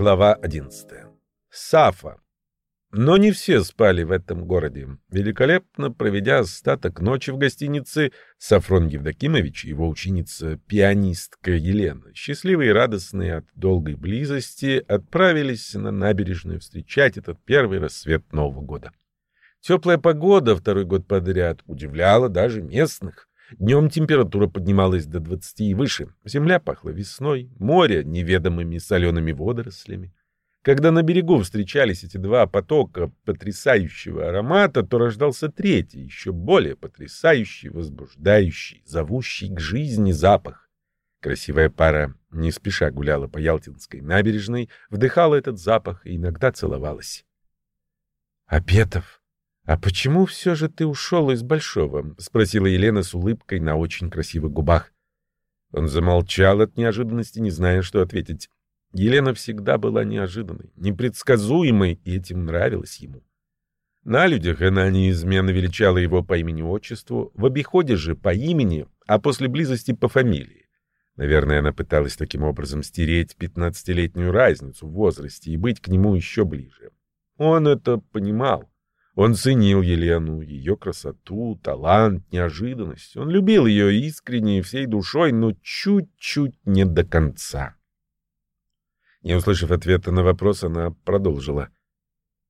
Глава 11. Сафа. Но не все спали в этом городе. Великолепно проведя остаток ночи в гостинице, Сафрон Евдокимович и его ученица, пианистка Елена, счастливые и радостные от долгой близости, отправились на набережную встречать этот первый рассвет Нового года. Теплая погода второй год подряд удивляла даже местных. Днем температура поднималась до 20 и выше. Земля пахла весной, море — неведомыми солеными водорослями. Когда на берегу встречались эти два потока потрясающего аромата, то рождался третий, еще более потрясающий, возбуждающий, зовущий к жизни запах. Красивая пара не спеша гуляла по Ялтинской набережной, вдыхала этот запах и иногда целовалась. «Апетов, а почему все же ты ушел из Большого?» — спросила Елена с улыбкой на очень красивых губах. Он замолчал от неожиданности, не зная, что ответить. Елена всегда была неожиданной, непредсказуемой, и этим нравилось ему. На людях она неизменно величала его по имени-отчеству, в обиходе же по имени, а после близости по фамилии. Наверное, она пыталась таким образом стереть пятнадцатилетнюю разницу в возрасте и быть к нему еще ближе. Он это понимал. Он ценил Елену, ее красоту, талант, неожиданность. Он любил ее искренне и всей душой, но чуть-чуть не до конца. Не услышав ответа на вопрос, она продолжила.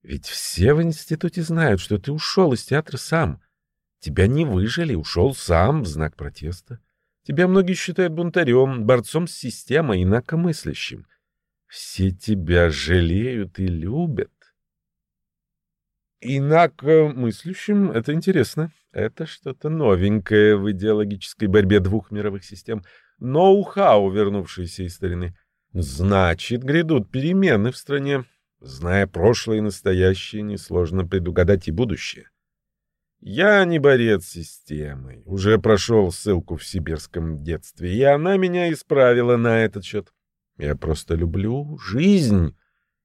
«Ведь все в институте знают, что ты ушел из театра сам. Тебя не выжили, ушел сам в знак протеста. Тебя многие считают бунтарем, борцом с системой, инакомыслящим. Все тебя жалеют и любят. Инакомыслящим — это интересно. Это что-то новенькое в идеологической борьбе двух мировых систем. Ноу-хау, вернувшееся из старины. Значит, грядут перемены в стране. Зная прошлое и настоящее, несложно предугадать и будущее. Я не борец с системой. Уже прошел ссылку в сибирском детстве, и она меня исправила на этот счет. Я просто люблю жизнь.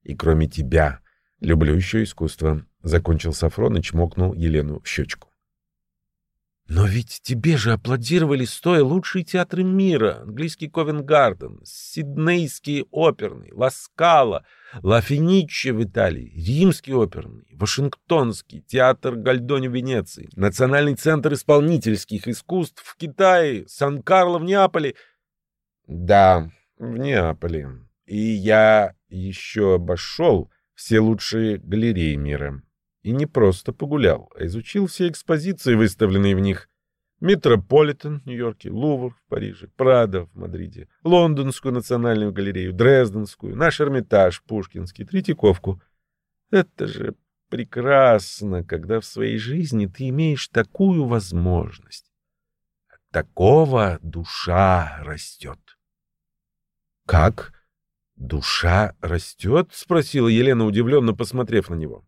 И кроме тебя, люблю еще искусство. Закончил Сафрон и чмокнул Елену в щечку. Но ведь тебе же аплодировали стоя лучшие театры мира. Английский Ковенгарден, Сиднейский оперный, Ласкала, Ла Финичче в Италии, Римский оперный, Вашингтонский, театр Гальдони в Венеции, Национальный центр исполнительских искусств в Китае, Сан-Карло в Неаполе. Да, в Неаполе. И я еще обошел все лучшие галереи мира. И не просто погулял, а изучил все экспозиции, выставленные в них. Метрополитен в Нью-Йорке, Лувр в Париже, Прадо в Мадриде, Лондонскую национальную галерею, Дрезденскую, наш Эрмитаж, Пушкинский, Третьяковку. Это же прекрасно, когда в своей жизни ты имеешь такую возможность. От такого душа растет. — Как? Душа растет? — спросила Елена, удивленно посмотрев на него.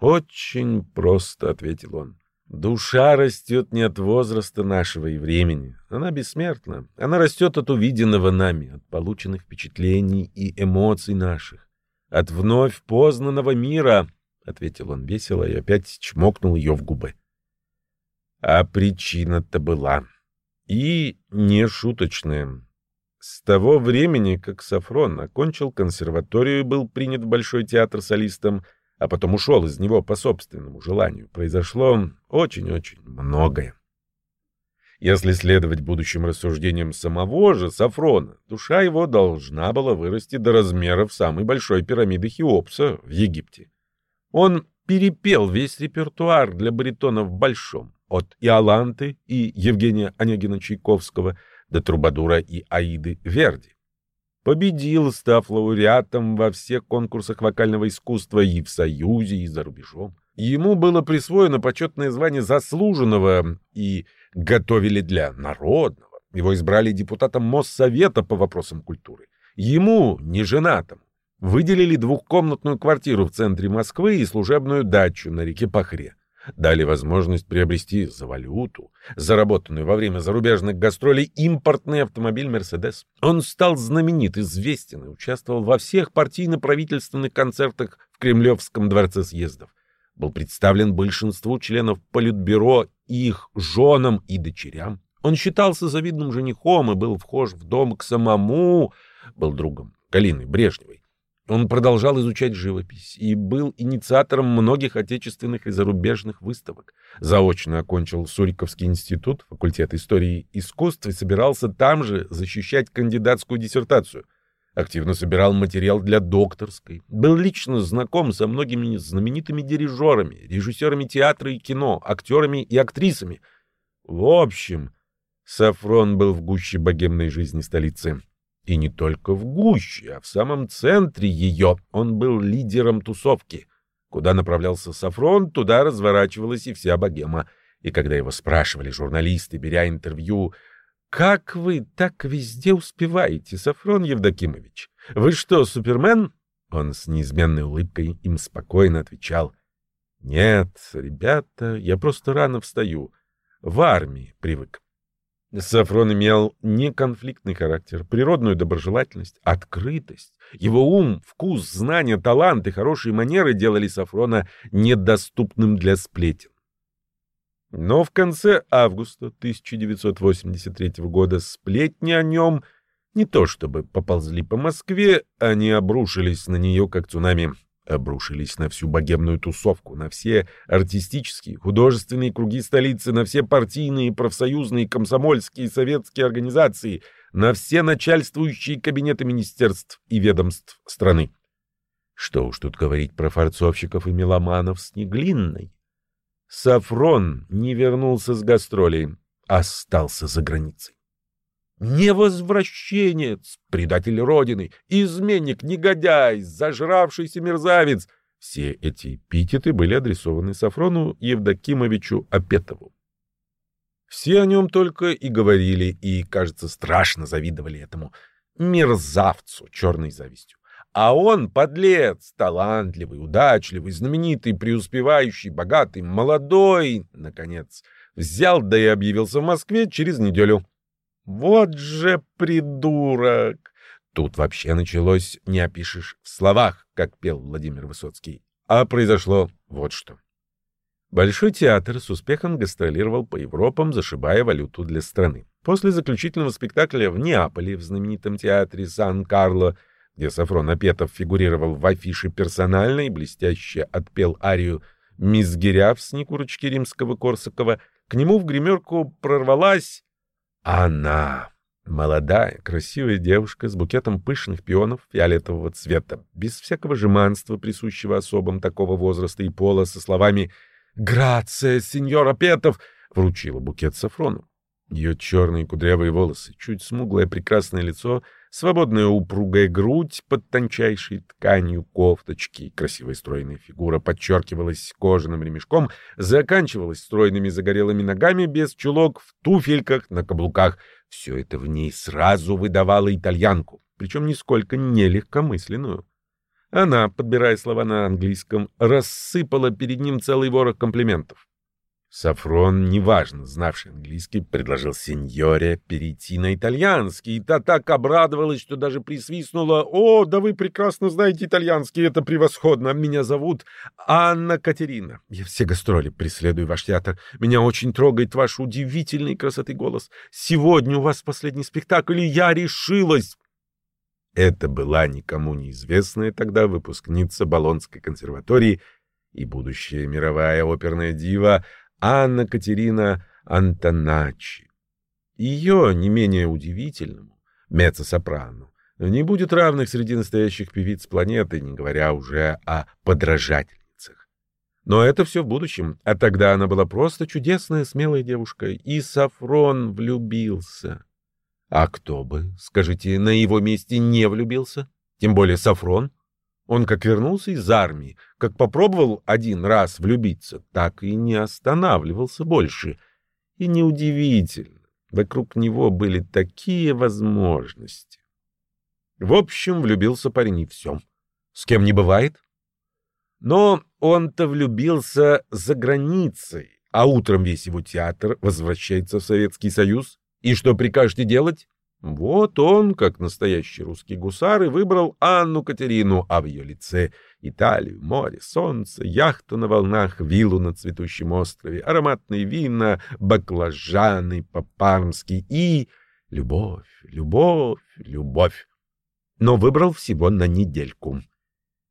«Очень просто», — ответил он. «Душа растет не от возраста нашего и времени. Она бессмертна. Она растет от увиденного нами, от полученных впечатлений и эмоций наших, от вновь познанного мира», — ответил он весело и опять чмокнул ее в губы. А причина-то была. И не шуточная. С того времени, как Сафрон окончил консерваторию и был принят в Большой театр солистом, — а потом ушел из него по собственному желанию, произошло очень-очень многое. Если следовать будущим рассуждениям самого же Сафрона, душа его должна была вырасти до размеров самой большой пирамиды Хеопса в Египте. Он перепел весь репертуар для баритона в Большом, от Иоланты и Евгения Онегина Чайковского до Трубадура и Аиды Верди. Победил, став лауреатом во всех конкурсах вокального искусства и в Союзе, и за рубежом. Ему было присвоено почетное звание заслуженного и готовили для народного. Его избрали депутатом Моссовета по вопросам культуры. Ему, не женатому, выделили двухкомнатную квартиру в центре Москвы и служебную дачу на реке Пахре дали возможность приобрести за валюту, заработанную во время зарубежных гастролей, импортный автомобиль «Мерседес». Он стал знаменит, известен и участвовал во всех партийно-правительственных концертах в Кремлевском дворце съездов. Был представлен большинству членов Политбюро их женам и дочерям. Он считался завидным женихом и был вхож в дом к самому, был другом Галины Брежневой. Он продолжал изучать живопись и был инициатором многих отечественных и зарубежных выставок. Заочно окончил Суриковский институт, факультет истории искусств и собирался там же защищать кандидатскую диссертацию. Активно собирал материал для докторской. Был лично знаком со многими знаменитыми дирижерами, режиссерами театра и кино, актерами и актрисами. В общем, Сафрон был в гуще богемной жизни столицы. И не только в гуще, а в самом центре ее он был лидером тусовки. Куда направлялся Сафрон, туда разворачивалась и вся богема. И когда его спрашивали журналисты, беря интервью, «Как вы так везде успеваете, Сафрон Евдокимович? Вы что, супермен?» Он с неизменной улыбкой им спокойно отвечал, «Нет, ребята, я просто рано встаю. В армии привык. Сафрон имел неконфликтный характер, природную доброжелательность, открытость. Его ум, вкус, знания, талант и хорошие манеры делали Сафрона недоступным для сплетен. Но в конце августа 1983 года сплетни о нем не то чтобы поползли по Москве, они обрушились на нее как цунами обрушились на всю богемную тусовку, на все артистические, художественные круги столицы, на все партийные, профсоюзные, комсомольские, советские организации, на все начальствующие кабинеты министерств и ведомств страны. Что уж тут говорить про форцовщиков и меломанов с Неглинной. Сафрон не вернулся с гастролей, остался за границей. Невозвращенец, предатель Родины, изменник, негодяй, зажравшийся мерзавец. Все эти эпитеты были адресованы Сафрону Евдокимовичу Апетову. Все о нем только и говорили, и, кажется, страшно завидовали этому мерзавцу черной завистью. А он, подлец, талантливый, удачливый, знаменитый, преуспевающий, богатый, молодой, наконец, взял да и объявился в Москве через неделю. Вот же придурок! Тут вообще началось «не опишешь в словах», как пел Владимир Высоцкий. А произошло вот что. Большой театр с успехом гастролировал по Европам, зашибая валюту для страны. После заключительного спектакля в Неаполе, в знаменитом театре Сан-Карло, где Сафрон Апетов фигурировал в афише персонально и блестяще отпел арию «Мизгиря» в Снегурочке римского-корсакова, к нему в гримерку прорвалась она, молодая, красивая девушка с букетом пышных пионов фиолетового цвета, без всякого жеманства, присущего особам такого возраста и пола, со словами «Грация, сеньора Петов!» вручила букет Сафрону. Ее черные кудрявые волосы, чуть смуглое прекрасное лицо — Свободная упругая грудь под тончайшей тканью кофточки, красивая стройная фигура подчеркивалась кожаным ремешком, заканчивалась стройными загорелыми ногами без чулок, в туфельках, на каблуках. Все это в ней сразу выдавало итальянку, причем нисколько не легкомысленную. Она, подбирая слова на английском, рассыпала перед ним целый ворох комплиментов. Сафрон, неважно, знавший английский, предложил сеньоре перейти на итальянский, и та так обрадовалась, что даже присвистнула. «О, да вы прекрасно знаете итальянский, это превосходно. Меня зовут Анна Катерина. Я все гастроли преследую ваш театр. Меня очень трогает ваш удивительный красоты голос. Сегодня у вас последний спектакль, и я решилась». Это была никому неизвестная тогда выпускница Болонской консерватории и будущая мировая оперная дива Анна Катерина Антоначи. Ее, не менее удивительному, меццо-сопрано, не будет равных среди настоящих певиц планеты, не говоря уже о подражательницах. Но это все в будущем, а тогда она была просто чудесная, смелая девушка, и Сафрон влюбился. А кто бы, скажите, на его месте не влюбился? Тем более Сафрон — он как вернулся из армии, как попробовал один раз влюбиться, так и не останавливался больше. И неудивительно, вокруг него были такие возможности. В общем, влюбился парень и все. С кем не бывает. Но он-то влюбился за границей, а утром весь его театр возвращается в Советский Союз. И что прикажете делать? Вот он, как настоящий русский гусар, и выбрал Анну Катерину, а в ее лице Италию, море, солнце, яхту на волнах, виллу на цветущем острове, ароматные вина, баклажаны по-пармски и любовь, любовь, любовь. Но выбрал всего на недельку.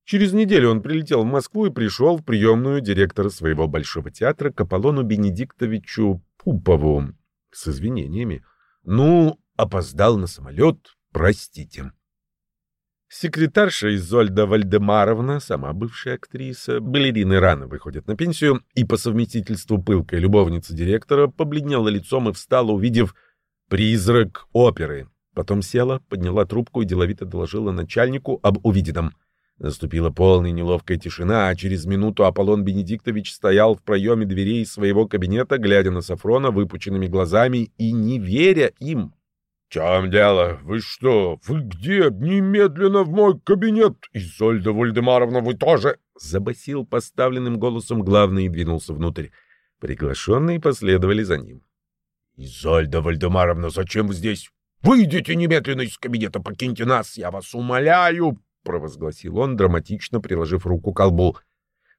Через неделю он прилетел в Москву и пришел в приемную директора своего Большого театра к Аполлону Бенедиктовичу Пупову с извинениями. «Ну, опоздал на самолет, простите». Секретарша Изольда Вальдемаровна, сама бывшая актриса, балерины рано выходят на пенсию, и по совместительству пылкая любовница директора побледнела лицом и встала, увидев призрак оперы. Потом села, подняла трубку и деловито доложила начальнику об увиденном. Наступила полная неловкая тишина, а через минуту Аполлон Бенедиктович стоял в проеме дверей своего кабинета, глядя на Сафрона выпученными глазами и не веря им. — Чем дело? Вы что? Вы где? Немедленно в мой кабинет! Изольда Вальдемаровна, вы тоже! — забасил поставленным голосом главный и двинулся внутрь. Приглашенные последовали за ним. — Изольда Вальдемаровна, зачем вы здесь? Выйдите немедленно из кабинета, покиньте нас, я вас умоляю! — провозгласил он, драматично приложив руку к колбу.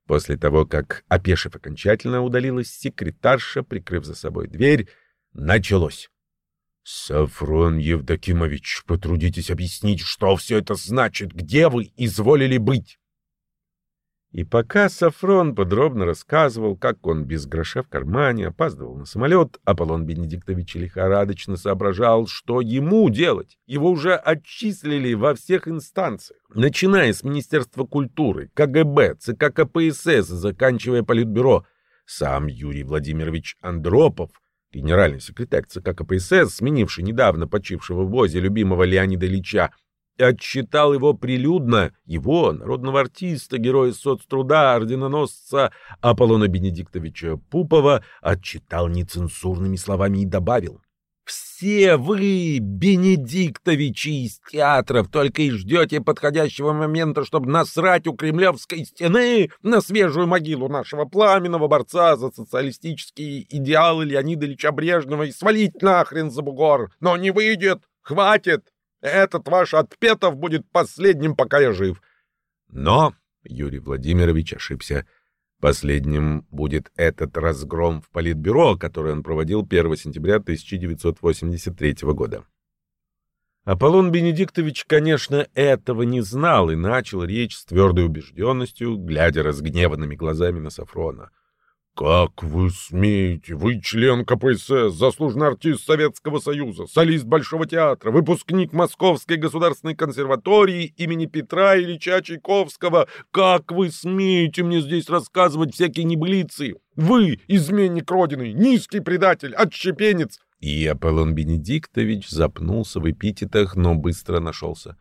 После того, как, опешив окончательно, удалилась секретарша, прикрыв за собой дверь, началось. «Сафрон Евдокимович, потрудитесь объяснить, что все это значит, где вы изволили быть?» И пока Сафрон подробно рассказывал, как он без гроша в кармане опаздывал на самолет, Аполлон Бенедиктович лихорадочно соображал, что ему делать. Его уже отчислили во всех инстанциях, начиная с Министерства культуры, КГБ, ЦК КПСС, заканчивая Политбюро. Сам Юрий Владимирович Андропов, генеральный секретарь ЦК КПСС, сменивший недавно почившего в ВОЗе любимого Леонида Ильича, отчитал его прилюдно, его, народного артиста, героя соцтруда, орденоносца Аполлона Бенедиктовича Пупова, отчитал нецензурными словами и добавил. «Все вы, Бенедиктовичи из театров, только и ждете подходящего момента, чтобы насрать у Кремлевской стены на свежую могилу нашего пламенного борца за социалистические идеалы Леонида Ильича Брежнева и свалить нахрен за бугор. Но не выйдет! Хватит! Этот ваш Отпетов будет последним, пока я жив. Но Юрий Владимирович ошибся. Последним будет этот разгром в Политбюро, который он проводил 1 сентября 1983 года. Аполлон Бенедиктович, конечно, этого не знал и начал речь с твердой убежденностью, глядя разгневанными глазами на Сафрона. «Как вы смеете? Вы член КПСС, заслуженный артист Советского Союза, солист Большого театра, выпускник Московской государственной консерватории имени Петра Ильича Чайковского. Как вы смеете мне здесь рассказывать всякие небылицы? Вы, изменник Родины, низкий предатель, отщепенец!» И Аполлон Бенедиктович запнулся в эпитетах, но быстро нашелся.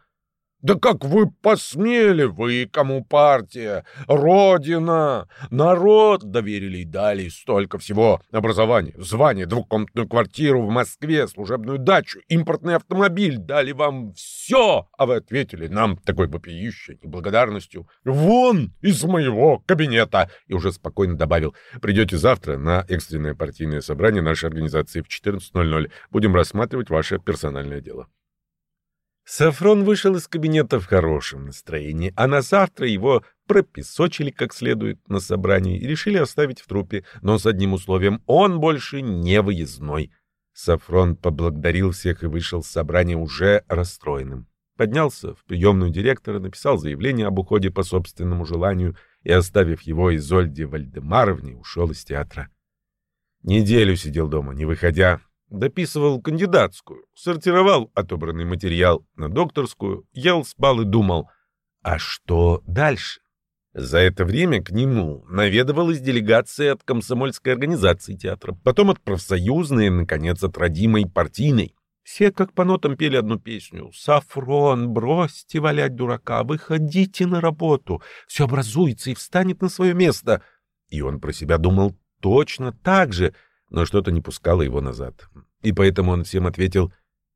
Да как вы посмели, вы, кому партия, родина, народ доверили и дали столько всего. Образование, звание, двухкомнатную квартиру в Москве, служебную дачу, импортный автомобиль. Дали вам все, а вы ответили нам такой вопиющей неблагодарностью. Вон из моего кабинета. И уже спокойно добавил, придете завтра на экстренное партийное собрание нашей организации в 14.00. Будем рассматривать ваше персональное дело. Сафрон вышел из кабинета в хорошем настроении, а на завтра его пропесочили как следует на собрании и решили оставить в трупе, но с одним условием — он больше не выездной. Сафрон поблагодарил всех и вышел с собрания уже расстроенным. Поднялся в приемную директора, написал заявление об уходе по собственному желанию и, оставив его Изольде Вальдемаровне, ушел из театра. Неделю сидел дома, не выходя, дописывал кандидатскую, сортировал отобранный материал на докторскую, ел, спал и думал, а что дальше? За это время к нему наведывалась делегация от комсомольской организации театра, потом от профсоюзной наконец, от родимой партийной. Все как по нотам пели одну песню. «Сафрон, бросьте валять дурака, выходите на работу, все образуется и встанет на свое место». И он про себя думал точно так же — но что-то не пускало его назад. И поэтому он всем ответил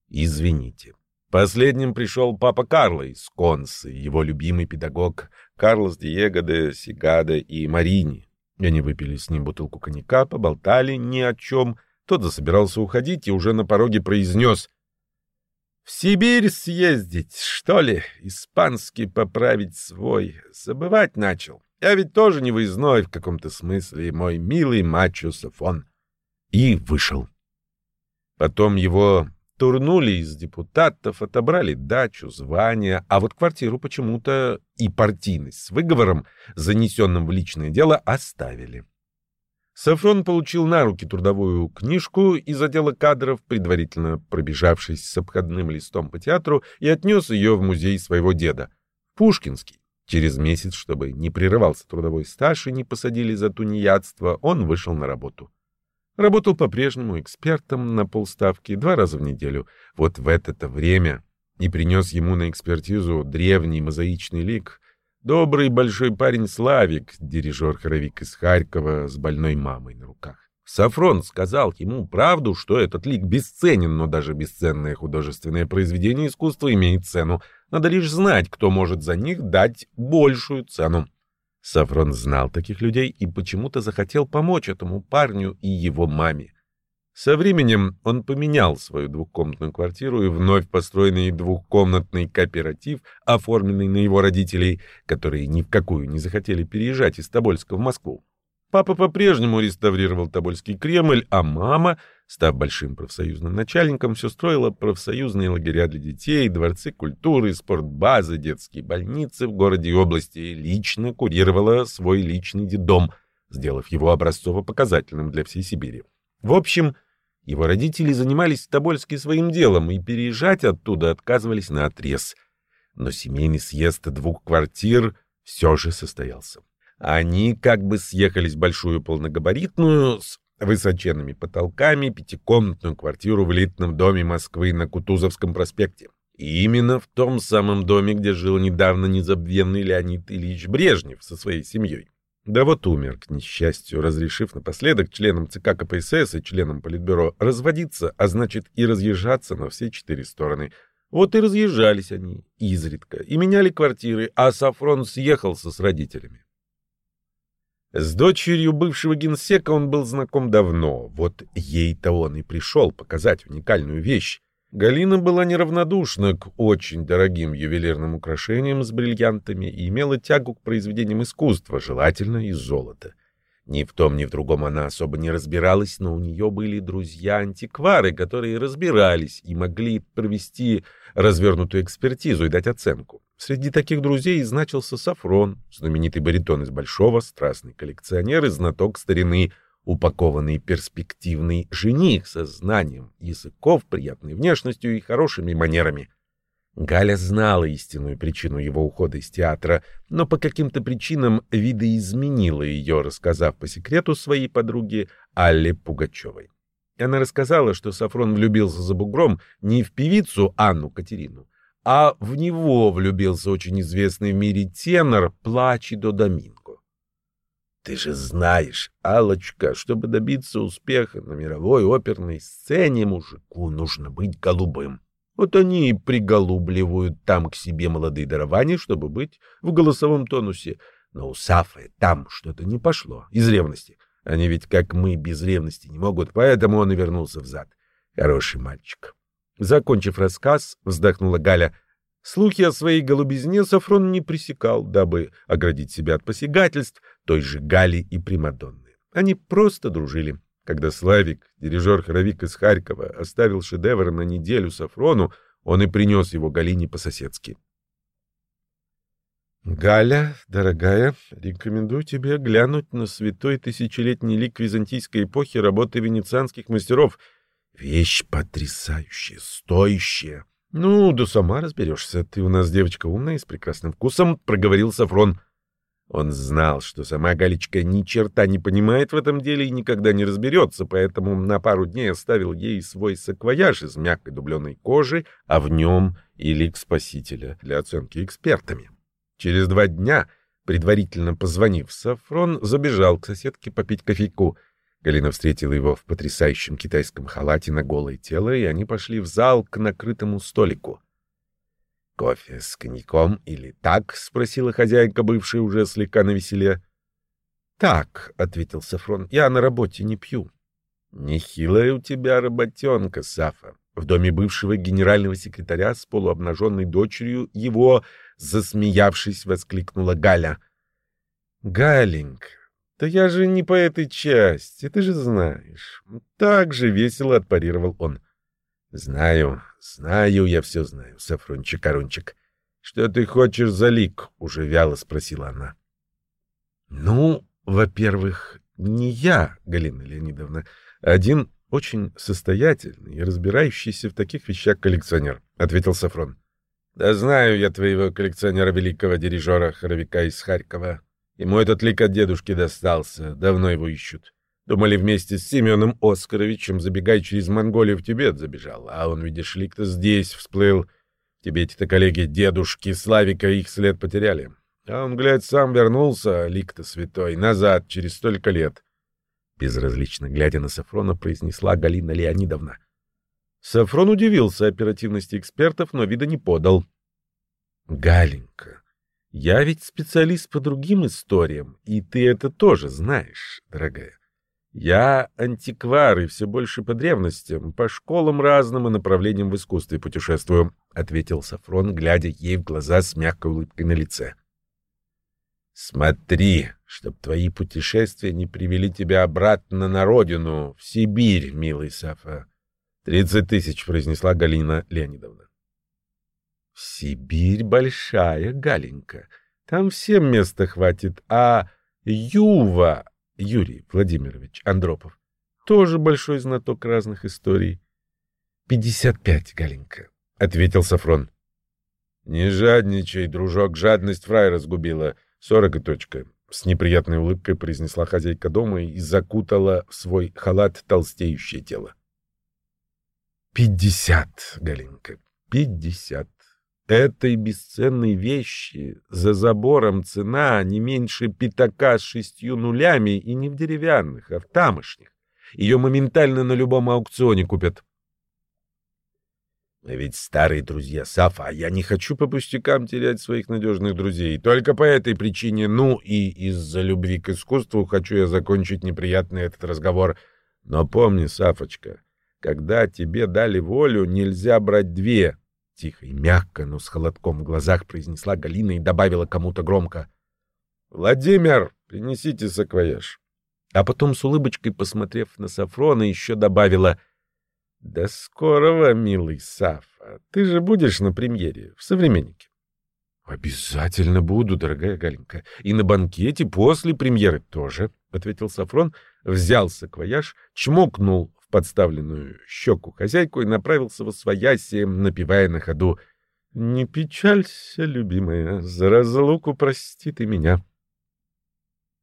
«Извините». Последним пришел папа Карло из Консы, его любимый педагог Карлос Диего де Сигада и Марини. Они выпили с ним бутылку коньяка, поболтали ни о чем. Тот засобирался уходить и уже на пороге произнес «В Сибирь съездить, что ли? Испанский поправить свой. Забывать начал. Я ведь тоже не выездной в каком-то смысле, мой милый мачо Сафон» и вышел. Потом его Турнули из депутатов, отобрали дачу, звание, а вот квартиру почему-то и партийность с выговором, занесенным в личное дело, оставили. Сафрон получил на руки трудовую книжку из отдела кадров, предварительно пробежавшись с обходным листом по театру, и отнес ее в музей своего деда, Пушкинский. Через месяц, чтобы не прерывался трудовой стаж и не посадили за тунеядство, он вышел на работу. Работал по-прежнему экспертом на полставки два раза в неделю. Вот в это-то время и принес ему на экспертизу древний мозаичный лик, Добрый большой парень Славик, дирижер-хоровик из Харькова с больной мамой на руках. Сафрон сказал ему правду, что этот лик бесценен, но даже бесценное художественное произведение искусства имеет цену. Надо лишь знать, кто может за них дать большую цену. Сафрон знал таких людей и почему-то захотел помочь этому парню и его маме. Со временем он поменял свою двухкомнатную квартиру и вновь построенный двухкомнатный кооператив, оформленный на его родителей, которые ни в какую не захотели переезжать из Тобольска в Москву. Папа по-прежнему реставрировал Тобольский Кремль, а мама, став большим профсоюзным начальником, все строила профсоюзные лагеря для детей, дворцы культуры, спортбазы, детские больницы в городе и области, и лично курировала свой личный детдом, сделав его образцово-показательным для всей Сибири. В общем, его родители занимались в Тобольске своим делом и переезжать оттуда отказывались на отрез. Но семейный съезд двух квартир все же состоялся. Они как бы съехались большую полногабаритную с высоченными потолками пятикомнатную квартиру в элитном доме Москвы на Кутузовском проспекте. И именно в том самом доме, где жил недавно незабвенный Леонид Ильич Брежнев со своей семьей. Да вот умер, к несчастью, разрешив напоследок членам ЦК КПСС и членам Политбюро разводиться, а значит и разъезжаться на все четыре стороны. Вот и разъезжались они изредка, и меняли квартиры, а Сафрон съехался с родителями. С дочерью бывшего генсека он был знаком давно, вот ей-то он и пришел показать уникальную вещь. Галина была неравнодушна к очень дорогим ювелирным украшениям с бриллиантами и имела тягу к произведениям искусства, желательно из золота. Ни в том, ни в другом она особо не разбиралась, но у нее были друзья-антиквары, которые разбирались и могли провести развернутую экспертизу и дать оценку. Среди таких друзей значился Сафрон, знаменитый баритон из Большого, страстный коллекционер и знаток старины — упакованный перспективный жених со знанием языков, приятной внешностью и хорошими манерами. Галя знала истинную причину его ухода из театра, но по каким-то причинам видоизменила ее, рассказав по секрету своей подруге Алле Пугачевой. Она рассказала, что Сафрон влюбился за бугром не в певицу Анну Катерину, а в него влюбился очень известный в мире тенор Плачидо Доминго. Ты же знаешь, Алочка, чтобы добиться успеха на мировой оперной сцене, мужику нужно быть голубым. Вот они и приголубливают там к себе молодые дарования, чтобы быть в голосовом тонусе. Но у Сафы там что-то не пошло, из ревности. Они ведь, как мы, без ревности не могут, поэтому он и вернулся взад. Хороший мальчик. Закончив рассказ, вздохнула Галя. Слухи о своей голубизне Сафрон не пресекал, дабы оградить себя от посягательств той же Гали и Примадонны. Они просто дружили. Когда Славик, дирижер-хоровик из Харькова, оставил шедевр на неделю Сафрону, он и принес его Галине по-соседски. «Галя, дорогая, рекомендую тебе глянуть на святой тысячелетний лик византийской эпохи работы венецианских мастеров. Вещь потрясающая, стоящая. «Ну, да сама разберешься. Ты у нас девочка умная и с прекрасным вкусом», — проговорил Сафрон. Он знал, что сама Галечка ни черта не понимает в этом деле и никогда не разберется, поэтому на пару дней оставил ей свой саквояж из мягкой дубленой кожи, а в нем и лик спасителя для оценки экспертами. Через два дня, предварительно позвонив, Сафрон забежал к соседке попить кофейку — Галина встретила его в потрясающем китайском халате на голое тело, и они пошли в зал к накрытому столику. «Кофе с коньяком или так?» — спросила хозяйка, бывшая уже слегка навеселе. «Так», — ответил Сафрон, — «я на работе не пью». «Нехилая у тебя работенка, Сафа». В доме бывшего генерального секретаря с полуобнаженной дочерью его, засмеявшись, воскликнула Галя. «Галенька, «Да я же не по этой части, ты же знаешь». Так же весело отпарировал он. Знаю, знаю, я все знаю, Сафрончик-Арунчик. Что ты хочешь за лик? Уже вяло спросила она. Ну, во-первых, не я, Галина Леонидовна, один очень состоятельный и разбирающийся в таких вещах коллекционер, ответил Сафрон. Да знаю я твоего коллекционера великого дирижера хоровика из Харькова. Ему этот лик от дедушки достался, давно его ищут. Думали вместе с Семеном Оскаровичем забегай через Монголию в Тибет забежал, а он, видишь, лик-то здесь всплыл. В Тибете-то коллеги дедушки Славика их след потеряли. А он, глядь, сам вернулся, лик-то святой, назад, через столько лет. Безразлично глядя на Сафрона, произнесла Галина Леонидовна. Сафрон удивился оперативности экспертов, но вида не подал. «Галенька, я ведь специалист по другим историям, и ты это тоже знаешь, дорогая. Я антиквар и все больше по древностям, по школам разным и направлениям в искусстве путешествую», — ответил Сафрон, глядя ей в глаза с мягкой улыбкой на лице. «Смотри, чтоб твои путешествия не привели тебя обратно на родину, в Сибирь, милый Сафа. «Тридцать тысяч», — произнесла Галина Леонидовна. «Сибирь большая, Галенька. Там всем места хватит. А Юва, Юрий Владимирович Андропов, тоже большой знаток разных историй». «Пятьдесят пять, Галенька», — ответил Сафрон. «Не жадничай, дружок, жадность фрай разгубила. Сорок и точка». С неприятной улыбкой произнесла хозяйка дома и закутала в свой халат толстеющее тело. Пятьдесят, Галинка, пятьдесят. Этой бесценной вещи за забором цена не меньше пятака с шестью нулями и не в деревянных, а в тамошних. Ее моментально на любом аукционе купят. Мы ведь старые друзья, Сафа, а я не хочу по пустякам терять своих надежных друзей. Только по этой причине, ну и из-за любви к искусству хочу я закончить неприятный этот разговор. Но помни, Сафочка, когда тебе дали волю, нельзя брать две. Тихо и мягко, но с холодком в глазах произнесла Галина и добавила кому-то громко. «Владимир, принесите саквояж». А потом с улыбочкой, посмотрев на Сафрона, еще добавила. «Да скорого, милый Сафа. Ты же будешь на премьере, в «Современнике». «Обязательно буду, дорогая Галенька. И на банкете после премьеры тоже», — ответил Сафрон, взял саквояж, чмокнул подставленную щеку хозяйку и направился во свояси, напевая на ходу «Не печалься, любимая, за разлуку прости ты меня».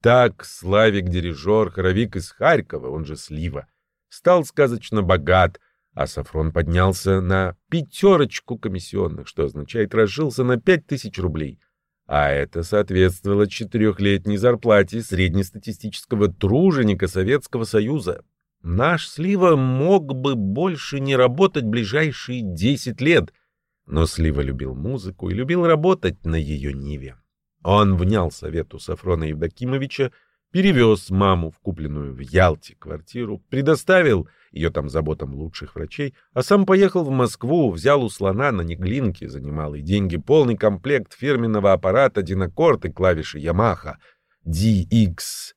Так Славик-дирижер, хоровик из Харькова, он же Слива, стал сказочно богат, а Сафрон поднялся на пятерочку комиссионных, что означает разжился на пять тысяч рублей. А это соответствовало четырехлетней зарплате среднестатистического труженика Советского Союза. Наш Слива мог бы больше не работать ближайшие десять лет, но Слива любил музыку и любил работать на ее ниве. Он внял совету Сафрона Евдокимовича, перевез маму в купленную в Ялте квартиру, предоставил ее там заботам лучших врачей, а сам поехал в Москву, взял у слона на Неглинке за немалые деньги полный комплект фирменного аппарата Динакорд и клавиши Yamaha DX7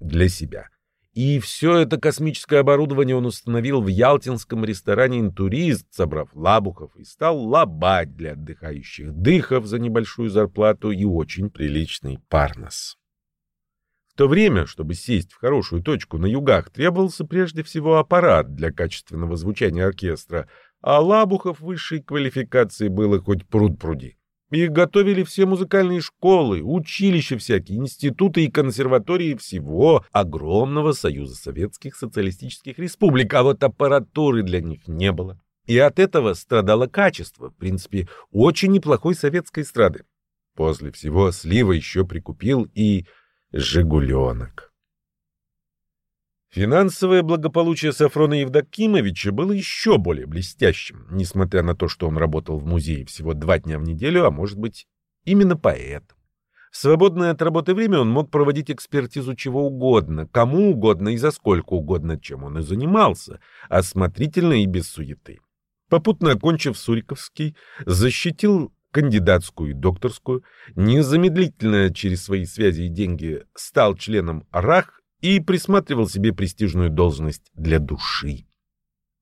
для себя — и все это космическое оборудование он установил в ялтинском ресторане «Интурист», собрав лабухов, и стал лабать для отдыхающих дыхов за небольшую зарплату и очень приличный парнос. В то время, чтобы сесть в хорошую точку на югах, требовался прежде всего аппарат для качественного звучания оркестра, а лабухов высшей квалификации было хоть пруд пруди. Их готовили все музыкальные школы, училища всякие, институты и консерватории всего огромного Союза Советских Социалистических Республик, а вот аппаратуры для них не было. И от этого страдало качество, в принципе, очень неплохой советской эстрады. После всего Слива еще прикупил и «Жигуленок». Финансовое благополучие Сафрона Евдокимовича было еще более блестящим, несмотря на то, что он работал в музее всего два дня в неделю, а может быть, именно поэтому. В свободное от работы время он мог проводить экспертизу чего угодно, кому угодно и за сколько угодно, чем он и занимался, осмотрительно и без суеты. Попутно окончив Суриковский, защитил кандидатскую и докторскую, незамедлительно через свои связи и деньги стал членом РАХ и присматривал себе престижную должность для души.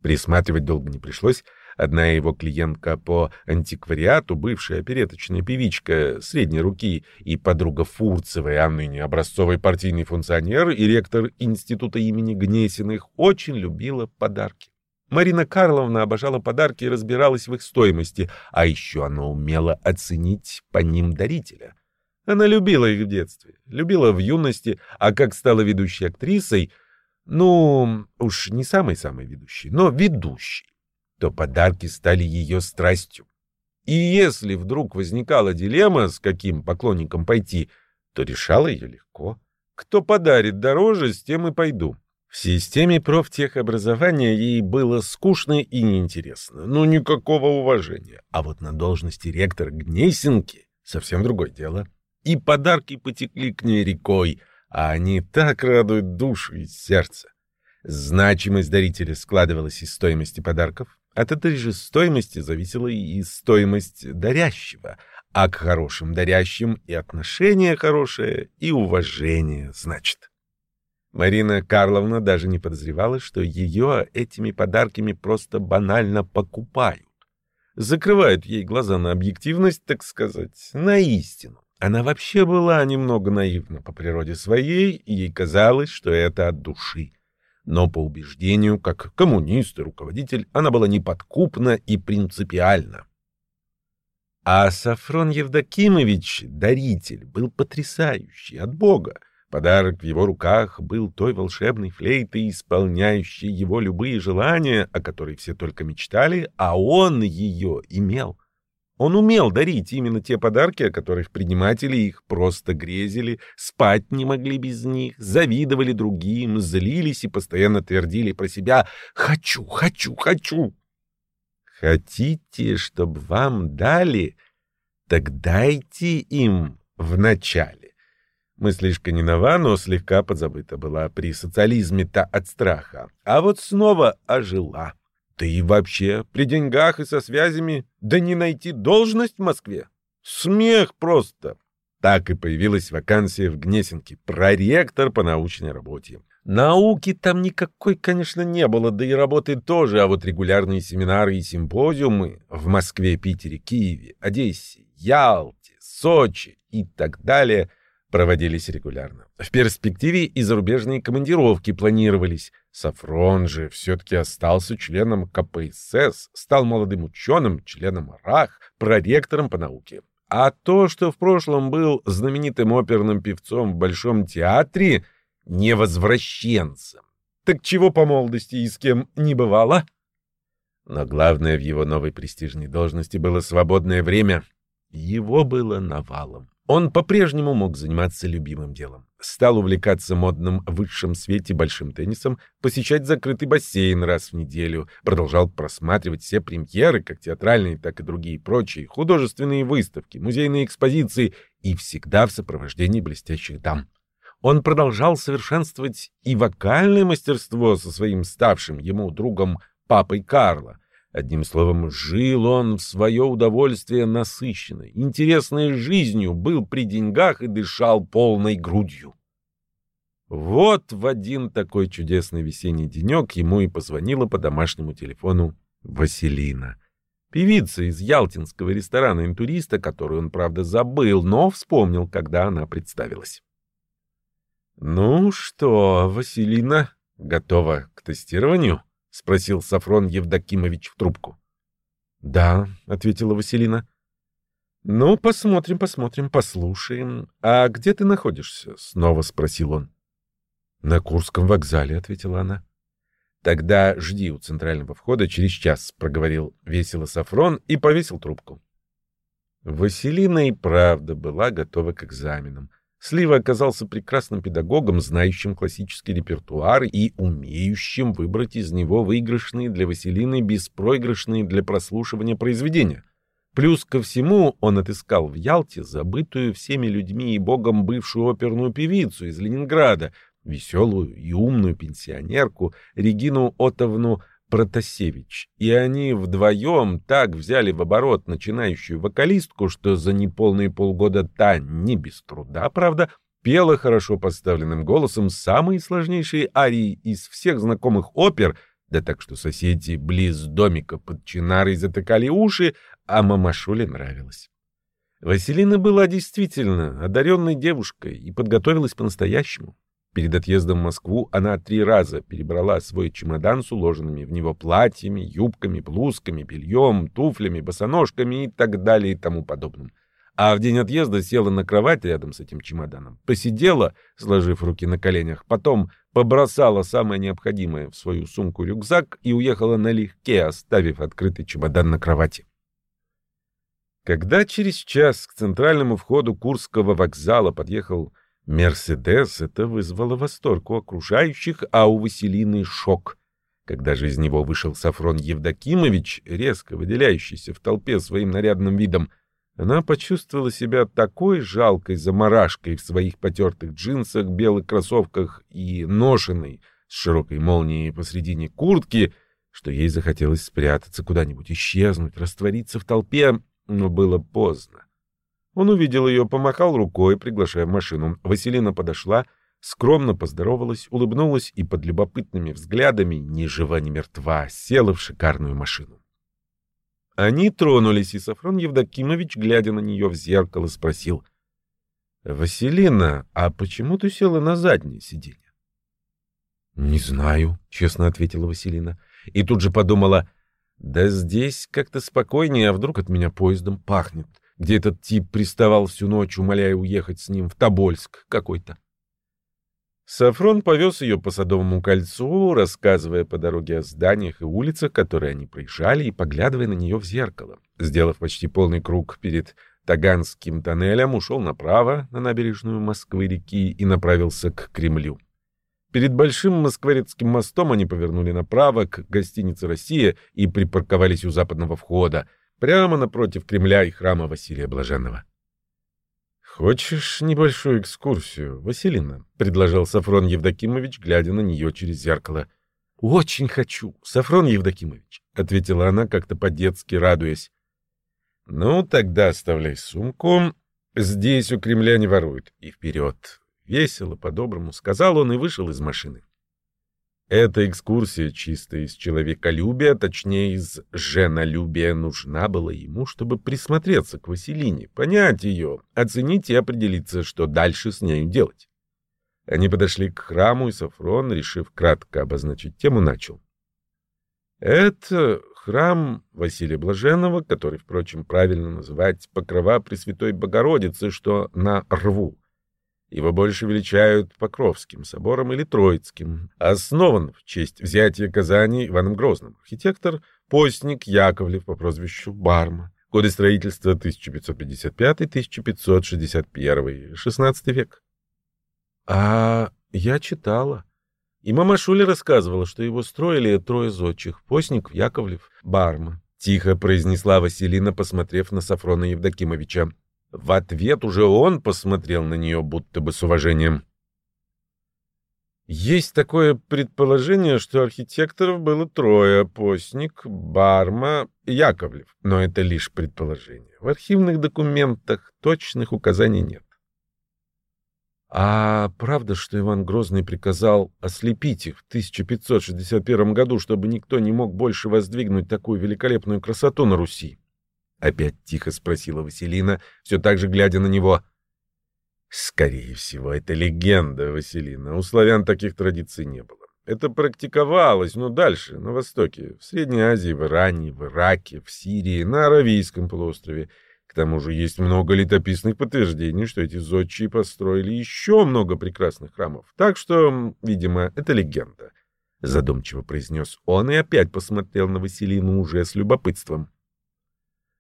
Присматривать долго не пришлось. Одна его клиентка по антиквариату, бывшая опереточная певичка средней руки и подруга Фурцевой, а ныне образцовый партийный функционер и ректор института имени Гнесиных, очень любила подарки. Марина Карловна обожала подарки и разбиралась в их стоимости, а еще она умела оценить по ним дарителя. Она любила их в детстве, любила в юности, а как стала ведущей актрисой, ну, уж не самой-самой ведущей, но ведущей, то подарки стали ее страстью. И если вдруг возникала дилемма, с каким поклонником пойти, то решала ее легко. Кто подарит дороже, с тем и пойду. В системе профтехобразования ей было скучно и неинтересно, ну никакого уважения. А вот на должности ректора Гнесинки совсем другое дело. И подарки потекли к ней рекой — а они так радуют душу и сердце. Значимость дарителя складывалась из стоимости подарков. От этой же стоимости зависела и стоимость дарящего, а к хорошим дарящим и отношение хорошее, и уважение, значит. Марина Карловна даже не подозревала, что ее этими подарками просто банально покупают. Закрывают ей глаза на объективность, так сказать, на истину. Она вообще была немного наивна по природе своей, и ей казалось, что это от души. Но по убеждению, как коммунист и руководитель, она была неподкупна и принципиальна. А Сафрон Евдокимович, даритель, был потрясающий от Бога. Подарок в его руках был той волшебной флейтой, исполняющей его любые желания, о которой все только мечтали, а он ее имел. Он умел дарить именно те подарки, о которых приниматели их просто грезили, спать не могли без них, завидовали другим, злились и постоянно твердили про себя «хочу, хочу, хочу». Хотите, чтобы вам дали? Так дайте им вначале. Мыслишка не нова, но слегка подзабыта была при социализме-то от страха. А вот снова ожила. Да и вообще, при деньгах и со связями, да не найти должность в Москве. Смех просто. Так и появилась вакансия в Гнесинке. Проректор по научной работе. Науки там никакой, конечно, не было, да и работы тоже, а вот регулярные семинары и симпозиумы в Москве, Питере, Киеве, Одессе, Ялте, Сочи и так далее – проводились регулярно. В перспективе и зарубежные командировки планировались. Сафрон же все-таки остался членом КПСС, стал молодым ученым, членом РАХ, проректором по науке. А то, что в прошлом был знаменитым оперным певцом в Большом театре, невозвращенцем. Так чего по молодости и с кем не бывало? Но главное в его новой престижной должности было свободное время. Его было навалом. Он по-прежнему мог заниматься любимым делом. Стал увлекаться модным в высшем свете большим теннисом, посещать закрытый бассейн раз в неделю, продолжал просматривать все премьеры, как театральные, так и другие прочие, художественные выставки, музейные экспозиции и всегда в сопровождении блестящих дам. Он продолжал совершенствовать и вокальное мастерство со своим ставшим ему другом папой Карла, Одним словом, жил он в свое удовольствие насыщенно, интересной жизнью, был при деньгах и дышал полной грудью. Вот в один такой чудесный весенний денек ему и позвонила по домашнему телефону Василина. Певица из ялтинского ресторана интуриста, которую он, правда, забыл, но вспомнил, когда она представилась. «Ну что, Василина, готова к тестированию?» — спросил Сафрон Евдокимович в трубку. — Да, — ответила Василина. — Ну, посмотрим, посмотрим, послушаем. А где ты находишься? — снова спросил он. — На Курском вокзале, — ответила она. — Тогда жди у центрального входа через час, — проговорил весело Сафрон и повесил трубку. Василина и правда была готова к экзаменам. Слива оказался прекрасным педагогом, знающим классический репертуар и умеющим выбрать из него выигрышные для Василины беспроигрышные для прослушивания произведения. Плюс ко всему он отыскал в Ялте забытую всеми людьми и богом бывшую оперную певицу из Ленинграда, веселую и умную пенсионерку Регину Отовну Протасевич, и они вдвоем так взяли в оборот начинающую вокалистку, что за неполные полгода та, не без труда, правда, пела хорошо поставленным голосом самые сложнейшие арии из всех знакомых опер, Да так что соседи близ домика под чинарой затыкали уши, а мамашуле нравилось. Василина была действительно одаренной девушкой и подготовилась по-настоящему. Перед отъездом в Москву она три раза перебрала свой чемодан с уложенными в него платьями, юбками, блузками, бельем, туфлями, босоножками и так далее и тому подобным. А в день отъезда села на кровать рядом с этим чемоданом, посидела, сложив руки на коленях, потом побросала самое необходимое в свою сумку-рюкзак и уехала налегке, оставив открытый чемодан на кровати. Когда через час к центральному входу Курского вокзала подъехал Мерседес это вызвало восторг у окружающих, а у Василины шок. Когда же из него вышел Сафрон Евдокимович, резко выделяющийся в толпе своим нарядным видом, она почувствовала себя такой жалкой заморашкой в своих потертых джинсах, белых кроссовках и ношенной с широкой молнией посредине куртки, что ей захотелось спрятаться куда-нибудь, исчезнуть, раствориться в толпе, но было поздно. Он увидел ее, помахал рукой, приглашая в машину. Василина подошла, скромно поздоровалась, улыбнулась и под любопытными взглядами, ни жива, ни мертва, села в шикарную машину. Они тронулись, и Сафрон Евдокимович, глядя на нее в зеркало, спросил. — Василина, а почему ты села на заднее сиденье? — Не знаю, — честно ответила Василина. И тут же подумала, — да здесь как-то спокойнее, а вдруг от меня поездом пахнет где этот тип приставал всю ночь, умоляя уехать с ним в Тобольск какой-то. Сафрон повез ее по Садовому кольцу, рассказывая по дороге о зданиях и улицах, которые они проезжали, и поглядывая на нее в зеркало. Сделав почти полный круг перед Таганским тоннелем, ушел направо на набережную Москвы-реки и направился к Кремлю. Перед Большим Москворецким мостом они повернули направо к гостинице «Россия» и припарковались у западного входа — прямо напротив Кремля и храма Василия Блаженного. «Хочешь небольшую экскурсию, Василина?» — предложил Сафрон Евдокимович, глядя на нее через зеркало. «Очень хочу, Сафрон Евдокимович», — ответила она, как-то по-детски радуясь. «Ну, тогда оставляй сумку. Здесь у Кремля не воруют. И вперед!» Весело, по-доброму, сказал он и вышел из машины. Эта экскурсия чисто из человеколюбия, точнее из женолюбия, нужна была ему, чтобы присмотреться к Василине, понять ее, оценить и определиться, что дальше с нею делать. Они подошли к храму, и Сафрон, решив кратко обозначить тему, начал. Это храм Василия Блаженного, который, впрочем, правильно называть Покрова Пресвятой Богородицы, что на Рву. Его больше величают Покровским собором или Троицким. Основан в честь взятия Казани Иваном Грозным. Архитектор — постник Яковлев по прозвищу Барма. Годы строительства 1555-1561, 16 век. А я читала. И мама Шуля рассказывала, что его строили трое зодчих — постник Яковлев, Барма. Тихо произнесла Василина, посмотрев на Сафрона Евдокимовича. В ответ уже он посмотрел на нее будто бы с уважением. Есть такое предположение, что архитекторов было трое — Постник, Барма Яковлев. Но это лишь предположение. В архивных документах точных указаний нет. А правда, что Иван Грозный приказал ослепить их в 1561 году, чтобы никто не мог больше воздвигнуть такую великолепную красоту на Руси? Опять тихо спросила Василина, все так же глядя на него. Скорее всего, это легенда, Василина. У славян таких традиций не было. Это практиковалось, но дальше, на Востоке, в Средней Азии, в Иране, в Ираке, в Сирии, на Аравийском полуострове. К тому же есть много летописных подтверждений, что эти зодчие построили еще много прекрасных храмов. Так что, видимо, это легенда. Задумчиво произнес он и опять посмотрел на Василину уже с любопытством.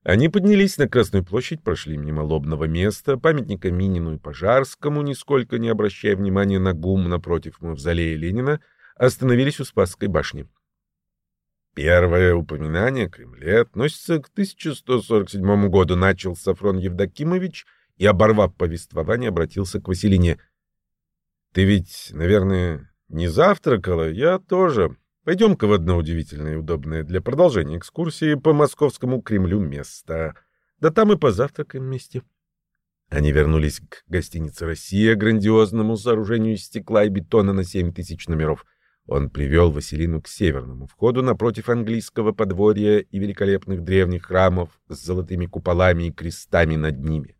Они поднялись на Красную площадь, прошли мимо лобного места, памятника Минину и Пожарскому, нисколько не обращая внимания на гум напротив мавзолея Ленина, остановились у Спасской башни. Первое упоминание о Кремле относится к 1147 году, начал Сафрон Евдокимович и, оборвав повествование, обратился к Василине. — Ты ведь, наверное, не завтракала? Я тоже. Пойдем-ка в одно удивительное и удобное для продолжения экскурсии по московскому Кремлю место. Да там и позавтракаем вместе. Они вернулись к гостинице «Россия», грандиозному сооружению из стекла и бетона на семь тысяч номеров. Он привел Василину к северному входу напротив английского подворья и великолепных древних храмов с золотыми куполами и крестами над ними.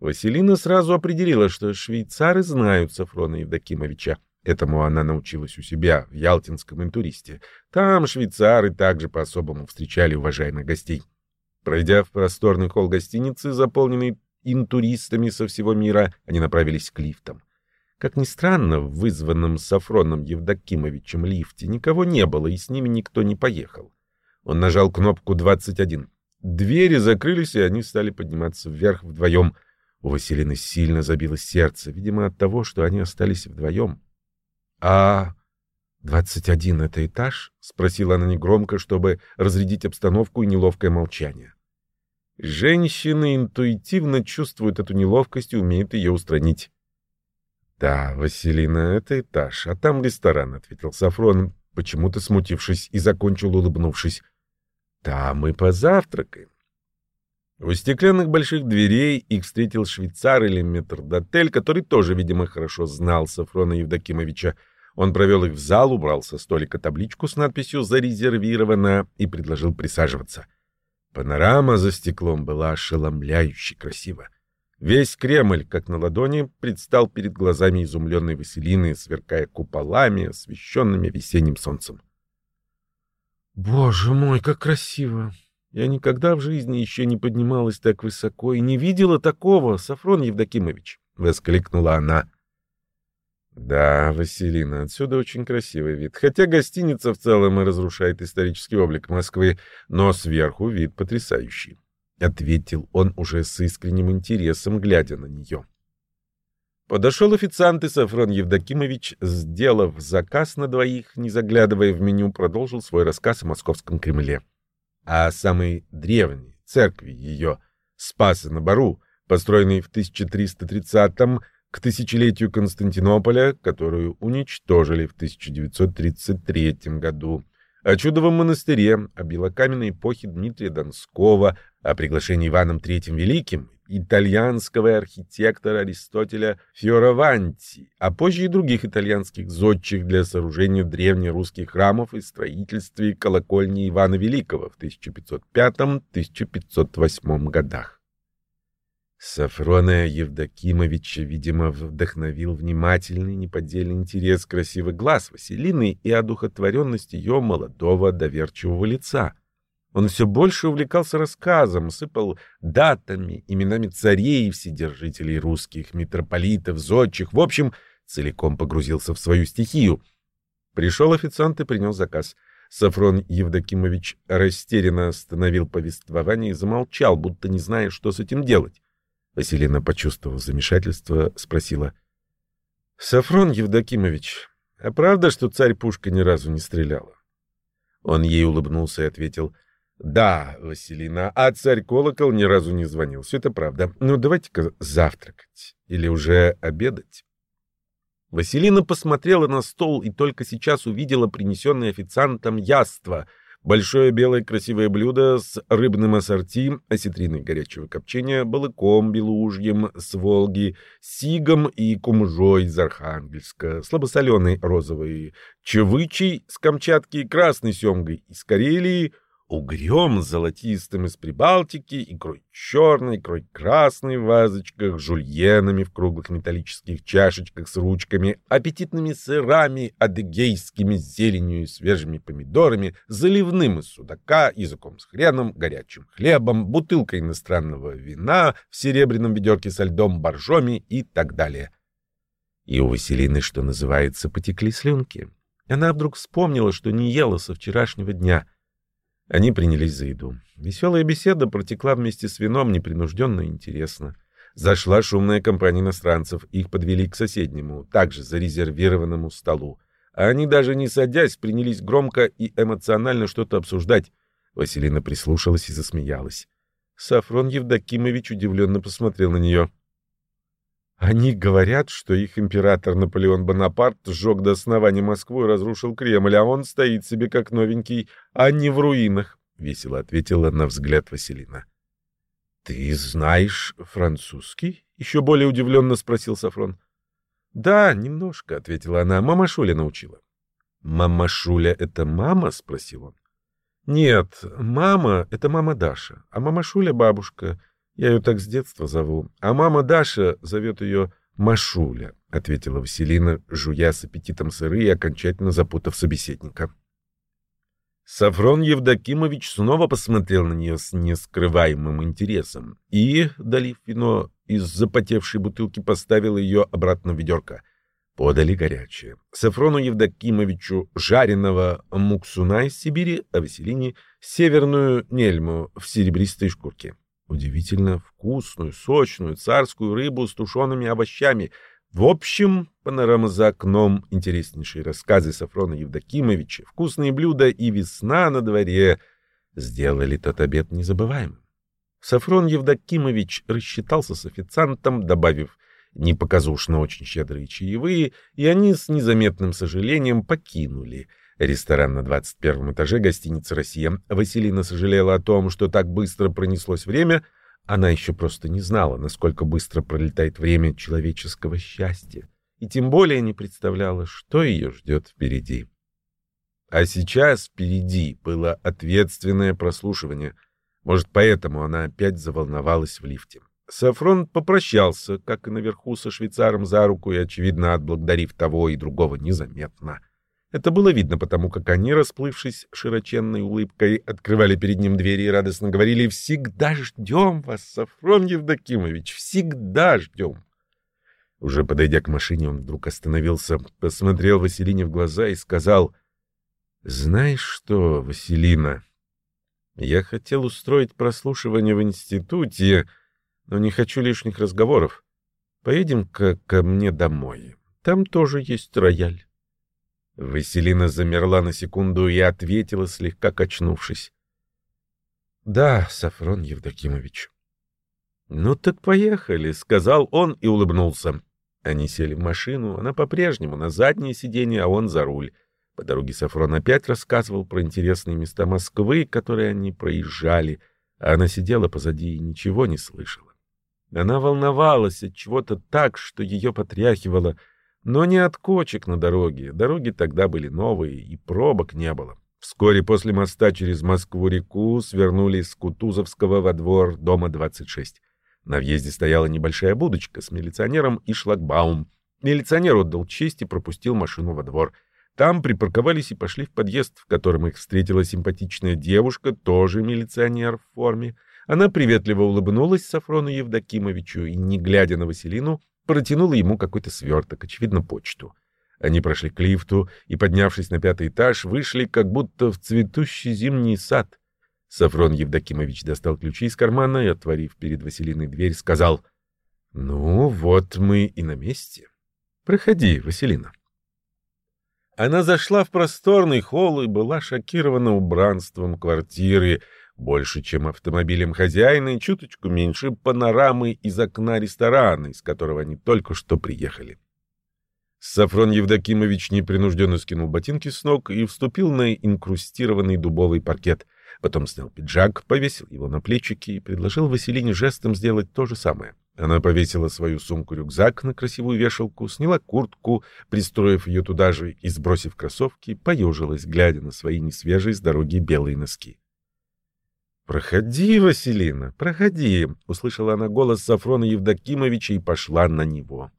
Василина сразу определила, что швейцары знают Сафрона Евдокимовича. Этому она научилась у себя в Ялтинском интуристе. Там швейцары также по-особому встречали уважаемых гостей. Пройдя в просторный холл гостиницы, заполненный интуристами со всего мира, они направились к лифтам. Как ни странно, в вызванном Сафроном Евдокимовичем лифте никого не было, и с ними никто не поехал. Он нажал кнопку 21. Двери закрылись, и они стали подниматься вверх вдвоем. У Василины сильно забилось сердце, видимо, от того, что они остались вдвоем. «А двадцать один — это этаж?» — спросила она негромко, чтобы разрядить обстановку и неловкое молчание. Женщины интуитивно чувствуют эту неловкость и умеют ее устранить. «Да, Василина, это этаж, а там ресторан», — ответил Сафрон, почему-то смутившись и закончил, улыбнувшись. «Да, мы позавтракаем». У стеклянных больших дверей их встретил швейцар или метрдотель, который тоже, видимо, хорошо знал Сафрона Евдокимовича. Он провел их в зал, убрал со столика табличку с надписью «Зарезервировано» и предложил присаживаться. Панорама за стеклом была ошеломляюще красива. Весь Кремль, как на ладони, предстал перед глазами изумленной Василины, сверкая куполами, освещенными весенним солнцем. «Боже мой, как красиво! Я никогда в жизни еще не поднималась так высоко и не видела такого, Сафрон Евдокимович!» — воскликнула она. Да, Василина, отсюда очень красивый вид. Хотя гостиница в целом и разрушает исторический облик Москвы, но сверху вид потрясающий. Ответил он уже с искренним интересом, глядя на нее. Подошел официант и Сафрон Евдокимович, сделав заказ на двоих, не заглядывая в меню, продолжил свой рассказ о московском Кремле. О самой древней церкви ее, Спаса на Бару, построенной в 1330 к тысячелетию Константинополя, которую уничтожили в 1933 году, о чудовом монастыре, о белокаменной эпохе Дмитрия Донского, о приглашении Иваном III Великим итальянского архитектора Аристотеля Фьораванти, а позже и других итальянских зодчих для сооружения древнерусских храмов и строительстве колокольни Ивана Великого в 1505-1508 годах. Сафрона Евдокимовича, видимо, вдохновил внимательный, неподдельный интерес красивый глаз Василины и одухотворенность ее молодого доверчивого лица. Он все больше увлекался рассказом, сыпал датами, именами царей, вседержителей русских, митрополитов, зодчих, в общем, целиком погрузился в свою стихию. Пришел официант и принес заказ. Сафрон Евдокимович растерянно остановил повествование и замолчал, будто не зная, что с этим делать. Василина, почувствовав замешательство, спросила. — Сафрон Евдокимович, а правда, что царь пушка ни разу не стреляла? Он ей улыбнулся и ответил. — Да, Василина, а царь колокол ни разу не звонил. Все это правда. Ну, давайте-ка завтракать. Или уже обедать. Василина посмотрела на стол и только сейчас увидела принесенное официантом яство — Большое белое красивое блюдо с рыбным ассорти, осетриной горячего копчения, балыком белужьим с Волги, сигом и кумжой из Архангельска, слабосоленой розовой чевычей с Камчатки, красной семгой из Карелии, угрем золотистым из Прибалтики, икрой черной, икрой красной в вазочках, жульенами в круглых металлических чашечках с ручками, аппетитными сырами, адыгейскими зеленью и свежими помидорами, заливным из судака, языком с хреном, горячим хлебом, бутылкой иностранного вина в серебряном ведерке со льдом, боржоми и так далее. И у Василины, что называется, потекли слюнки. Она вдруг вспомнила, что не ела со вчерашнего дня — они принялись за еду. Веселая беседа протекла вместе с вином непринужденно и интересно. Зашла шумная компания иностранцев, их подвели к соседнему, также зарезервированному столу. А они даже не садясь, принялись громко и эмоционально что-то обсуждать. Василина прислушалась и засмеялась. Сафрон Евдокимович удивленно посмотрел на нее. Они говорят, что их император Наполеон Бонапарт сжег до основания Москву и разрушил Кремль, а он стоит себе как новенький, а не в руинах, — весело ответила на взгляд Василина. — Ты знаешь французский? — еще более удивленно спросил Сафрон. — Да, немножко, — ответила она, — мама Шуля научила. «Мама Шуля — это мама?» — спросил он. «Нет, мама — это мама Даша, а мама Шуля — бабушка. Я ее так с детства зову. А мама Даша зовет ее Машуля», — ответила Василина, жуя с аппетитом сыры и окончательно запутав собеседника. Сафрон Евдокимович снова посмотрел на нее с нескрываемым интересом и, долив вино из запотевшей бутылки, поставил ее обратно в ведерко. Подали горячее. Сафрону Евдокимовичу жареного муксуна из Сибири, а Василине — северную нельму в серебристой шкурке. Удивительно вкусную, сочную, царскую рыбу с тушеными овощами — в общем, панорама за окном, интереснейшие рассказы Сафрона Евдокимовича, вкусные блюда и весна на дворе. Сделали тот обед незабываемым. Сафрон Евдокимович рассчитался с официантом, добавив непоказушно очень щедрые чаевые, и они с незаметным сожалением покинули ресторан на 21 этаже гостиницы «Россия». Василина сожалела о том, что так быстро пронеслось время — она еще просто не знала, насколько быстро пролетает время человеческого счастья, и тем более не представляла, что ее ждет впереди. А сейчас впереди было ответственное прослушивание. Может, поэтому она опять заволновалась в лифте. Сафрон попрощался, как и наверху, со швейцаром за руку и, очевидно, отблагодарив того и другого незаметно — это было видно, потому как они, расплывшись широченной улыбкой, открывали перед ним двери и радостно говорили «Всегда ждем вас, Сафрон Евдокимович, всегда ждем». Уже подойдя к машине, он вдруг остановился, посмотрел Василине в глаза и сказал «Знаешь что, Василина, я хотел устроить прослушивание в институте, но не хочу лишних разговоров. Поедем-ка ко мне домой. Там тоже есть рояль». Василина замерла на секунду и ответила, слегка качнувшись. — Да, Сафрон Евдокимович. — Ну так поехали, — сказал он и улыбнулся. Они сели в машину, она по-прежнему на заднее сиденье, а он за руль. По дороге Сафрон опять рассказывал про интересные места Москвы, которые они проезжали, а она сидела позади и ничего не слышала. Она волновалась от чего-то так, что ее потряхивало — но не от кочек на дороге. Дороги тогда были новые, и пробок не было. Вскоре после моста через Москву-реку свернули с Кутузовского во двор дома 26. На въезде стояла небольшая будочка с милиционером и шлагбаум. Милиционер отдал честь и пропустил машину во двор. Там припарковались и пошли в подъезд, в котором их встретила симпатичная девушка, тоже милиционер в форме. Она приветливо улыбнулась Сафрону Евдокимовичу и, не глядя на Василину, протянула ему какой-то сверток, очевидно, почту. Они прошли к лифту и, поднявшись на пятый этаж, вышли как будто в цветущий зимний сад. Сафрон Евдокимович достал ключи из кармана и, отворив перед Василиной дверь, сказал, «Ну, вот мы и на месте. Проходи, Василина». Она зашла в просторный холл и была шокирована убранством квартиры, больше, чем автомобилем хозяина, и чуточку меньше панорамы из окна ресторана, из которого они только что приехали. Сафрон Евдокимович непринужденно скинул ботинки с ног и вступил на инкрустированный дубовый паркет. Потом снял пиджак, повесил его на плечики и предложил Василине жестом сделать то же самое. Она повесила свою сумку-рюкзак на красивую вешалку, сняла куртку, пристроив ее туда же и, сбросив кроссовки, поежилась, глядя на свои несвежие с дороги белые носки. «Проходи, Василина, проходи!» — услышала она голос Сафрона Евдокимовича и пошла на него.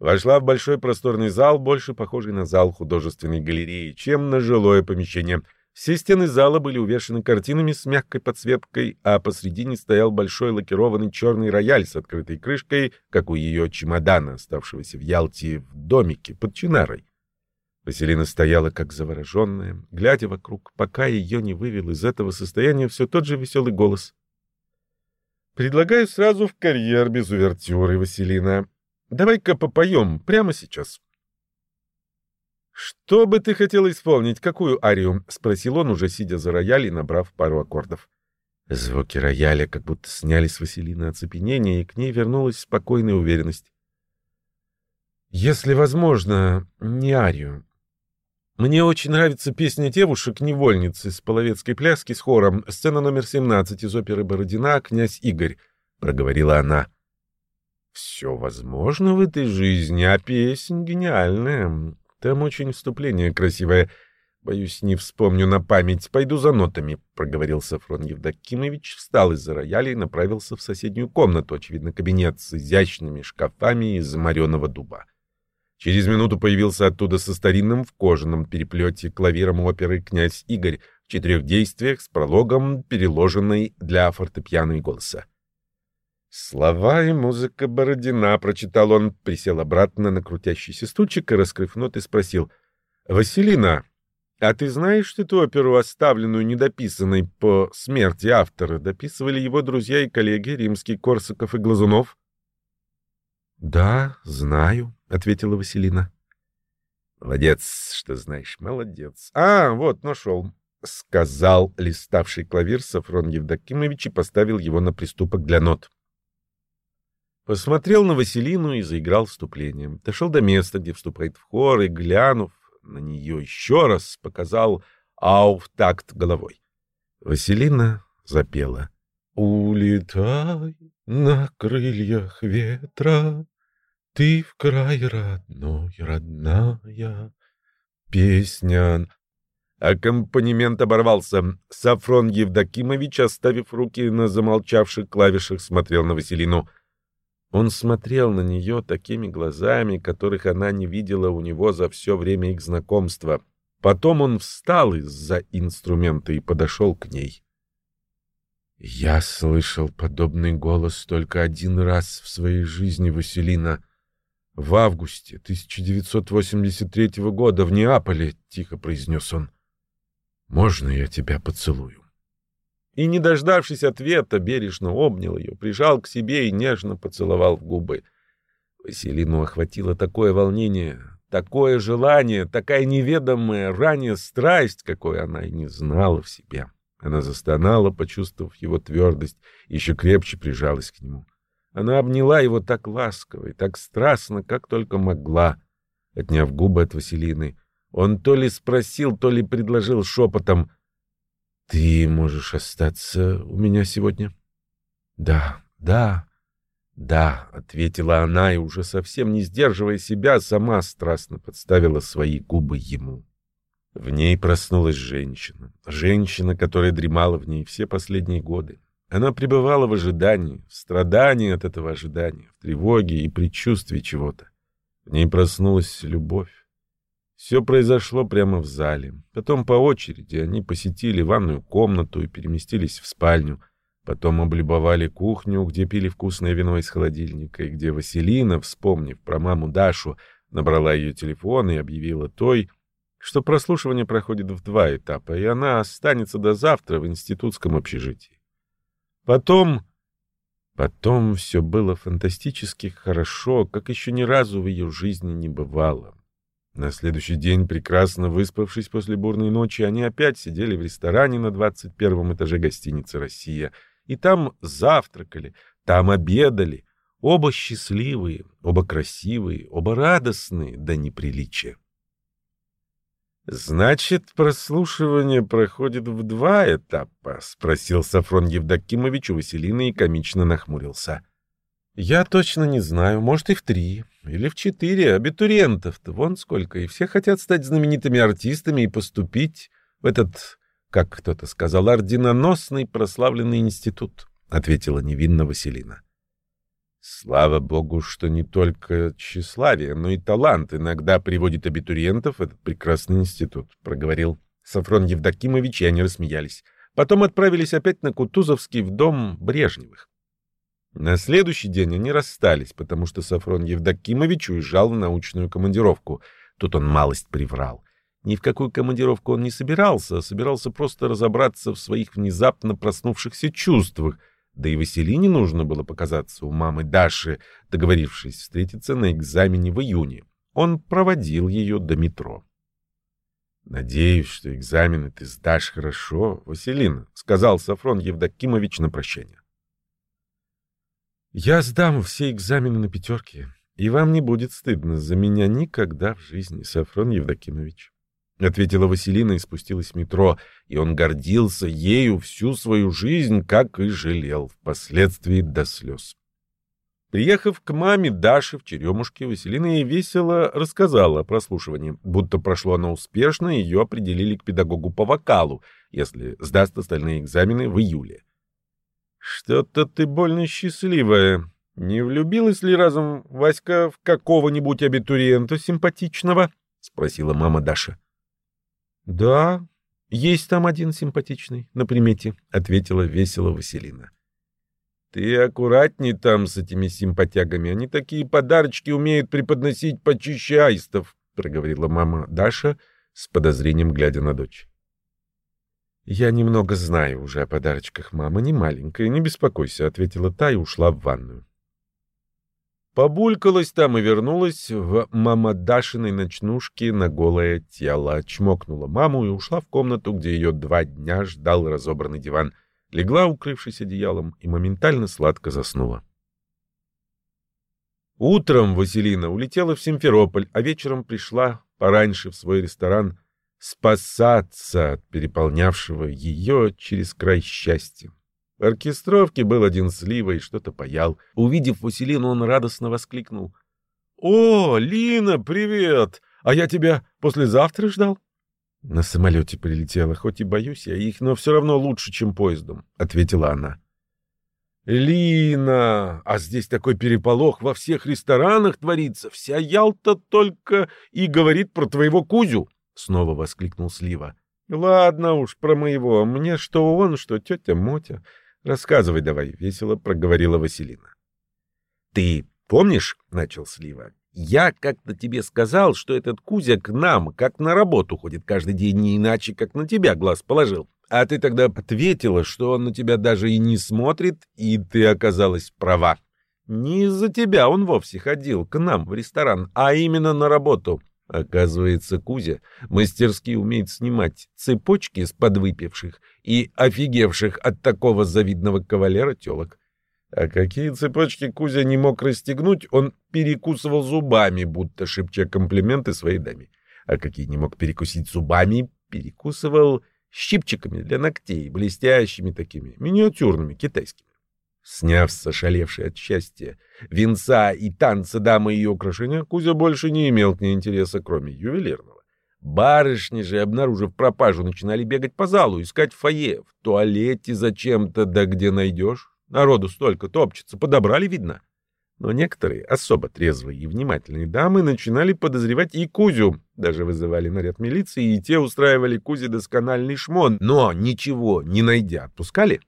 Вошла в большой просторный зал, больше похожий на зал художественной галереи, чем на жилое помещение. Все стены зала были увешаны картинами с мягкой подсветкой, а посредине стоял большой лакированный черный рояль с открытой крышкой, как у ее чемодана, оставшегося в Ялте в домике под Чинарой. Василина стояла как завороженная, глядя вокруг, пока ее не вывел из этого состояния все тот же веселый голос. «Предлагаю сразу в карьер без увертюры, Василина. Давай-ка попоем прямо сейчас». «Что бы ты хотела исполнить? Какую арию?» — спросил он, уже сидя за рояль и набрав пару аккордов. Звуки рояля как будто сняли с Василины оцепенение, и к ней вернулась спокойная уверенность. «Если возможно, не арию. Мне очень нравится песня девушек-невольниц из половецкой пляски с хором, сцена номер 17 из оперы Бородина «Князь Игорь», — проговорила она. «Все возможно в этой жизни, а песня гениальная. Там очень вступление красивое. Боюсь, не вспомню на память. Пойду за нотами, — проговорил Сафрон Евдокимович, встал из-за рояля и направился в соседнюю комнату, очевидно, кабинет с изящными шкафами из мореного дуба. Через минуту появился оттуда со старинным в кожаном переплете клавиром оперы князь Игорь в четырех действиях с прологом, переложенной для фортепиано и голоса. «Слова и музыка Бородина», — прочитал он, присел обратно на крутящийся стульчик и, раскрыв ноты, спросил. «Василина, а ты знаешь эту оперу, оставленную недописанной по смерти автора? Дописывали его друзья и коллеги, римский Корсаков и Глазунов?» «Да, знаю», — ответила Василина. «Молодец, что знаешь, молодец. А, вот, нашел», — сказал листавший клавир Сафрон Евдокимович и поставил его на приступок для нот. Посмотрел на Василину и заиграл вступлением. Дошел до места, где вступает в хор, и, глянув на нее еще раз, показал ау в такт головой. Василина запела. «Улетай на крыльях ветра, ты в край родной, родная, песня...» Аккомпанемент оборвался. Сафрон Евдокимович, оставив руки на замолчавших клавишах, смотрел на Василину — он смотрел на нее такими глазами, которых она не видела у него за все время их знакомства. Потом он встал из-за инструмента и подошел к ней. «Я слышал подобный голос только один раз в своей жизни, Василина. В августе 1983 года в Неаполе», — тихо произнес он. «Можно я тебя поцелую?» и, не дождавшись ответа, бережно обнял ее, прижал к себе и нежно поцеловал в губы. Василину охватило такое волнение, такое желание, такая неведомая ранее страсть, какой она и не знала в себе. Она застонала, почувствовав его твердость, еще крепче прижалась к нему. Она обняла его так ласково и так страстно, как только могла. Отняв губы от Василины, он то ли спросил, то ли предложил шепотом — ты можешь остаться у меня сегодня? Да, да, да, ответила она и уже совсем не сдерживая себя, сама страстно подставила свои губы ему. В ней проснулась женщина, женщина, которая дремала в ней все последние годы. Она пребывала в ожидании, в страдании от этого ожидания, в тревоге и предчувствии чего-то. В ней проснулась любовь. Все произошло прямо в зале. Потом по очереди они посетили ванную комнату и переместились в спальню. Потом облюбовали кухню, где пили вкусное вино из холодильника, и где Василина, вспомнив про маму Дашу, набрала ее телефон и объявила той, что прослушивание проходит в два этапа, и она останется до завтра в институтском общежитии. Потом... Потом все было фантастически хорошо, как еще ни разу в ее жизни не бывало. На следующий день, прекрасно выспавшись после бурной ночи, они опять сидели в ресторане на 21 этаже гостиницы «Россия». И там завтракали, там обедали. Оба счастливые, оба красивые, оба радостные до неприличия. «Значит, прослушивание проходит в два этапа?» — спросил Сафрон Евдокимович у Василины и комично нахмурился. «Я точно не знаю, может, и в три. Или в четыре абитуриентов-то вон сколько, и все хотят стать знаменитыми артистами и поступить в этот, как кто-то сказал, орденоносный прославленный институт, — ответила невинно Василина. Слава богу, что не только тщеславие, но и талант иногда приводит абитуриентов в этот прекрасный институт, — проговорил Сафрон Евдокимович, и они рассмеялись. Потом отправились опять на Кутузовский в дом Брежневых. На следующий день они расстались, потому что Сафрон Евдокимович уезжал в научную командировку. Тут он малость приврал. Ни в какую командировку он не собирался, а собирался просто разобраться в своих внезапно проснувшихся чувствах. Да и Василине нужно было показаться у мамы Даши, договорившись встретиться на экзамене в июне. Он проводил ее до метро. «Надеюсь, что экзамены ты сдашь хорошо, Василина», — сказал Сафрон Евдокимович на прощание. Я сдам все экзамены на пятерки, и вам не будет стыдно за меня никогда в жизни, Сафрон Евдокимович. — ответила Василина и спустилась в метро, и он гордился ею всю свою жизнь, как и жалел, впоследствии до слез. Приехав к маме Даши в Черемушке, Василина ей весело рассказала о прослушивании. Будто прошло оно успешно, ее определили к педагогу по вокалу, если сдаст остальные экзамены в июле. «Что-то ты больно счастливая. Не влюбилась ли разом Васька в какого-нибудь абитуриента симпатичного?» — спросила мама Даша. «Да, есть там один симпатичный на примете», — ответила весело Василина. «Ты аккуратней там с этими симпатягами. Они такие подарочки умеют преподносить почище аистов», — проговорила мама Даша с подозрением, глядя на дочь. «Я немного знаю уже о подарочках, мама, не маленькая, не беспокойся», — ответила та и ушла в ванную. Побулькалась там и вернулась в мамадашиной ночнушке на голое тело, чмокнула маму и ушла в комнату, где ее два дня ждал разобранный диван, легла, укрывшись одеялом, и моментально сладко заснула. Утром Василина улетела в Симферополь, а вечером пришла пораньше в свой ресторан спасаться от переполнявшего ее через край счастья. Оркестровке был один слива и что-то паял. Увидев Василину, он радостно воскликнул. — О, Лина, привет! А я тебя послезавтра ждал? — На самолете прилетела, хоть и боюсь я их, но все равно лучше, чем поездом, — ответила она. — Лина, а здесь такой переполох во всех ресторанах творится. Вся Ялта только и говорит про твоего Кузю, — снова воскликнул Слива. — Ладно уж, про моего. Мне что он, что тетя Мотя. Рассказывай давай, весело проговорила Василина. Ты помнишь, начал Слива. Я как-то тебе сказал, что этот Кузя к нам, как на работу ходит каждый день, не иначе, как на тебя глаз положил. А ты тогда ответила, что он на тебя даже и не смотрит, и ты оказалась права. Не из-за тебя он вовсе ходил к нам в ресторан, а именно на работу. Оказывается, Кузя мастерски умеет снимать цепочки с подвыпивших и офигевших от такого завидного кавалера телок. А какие цепочки Кузя не мог расстегнуть, он перекусывал зубами, будто шепча комплименты своей даме. А какие не мог перекусить зубами, перекусывал щипчиками для ногтей, блестящими такими, миниатюрными, китайскими. Сняв с ошалевшей от счастья венца и танца дамы и ее украшения, Кузя больше не имел к ней интереса, кроме ювелирного. Барышни же, обнаружив пропажу, начинали бегать по залу, искать в фойе, в туалете зачем-то, да где найдешь. Народу столько топчется, подобрали, видно. Но некоторые, особо трезвые и внимательные дамы, начинали подозревать и Кузю. Даже вызывали наряд милиции, и те устраивали Кузе доскональный шмон. Но ничего не найдя, отпускали.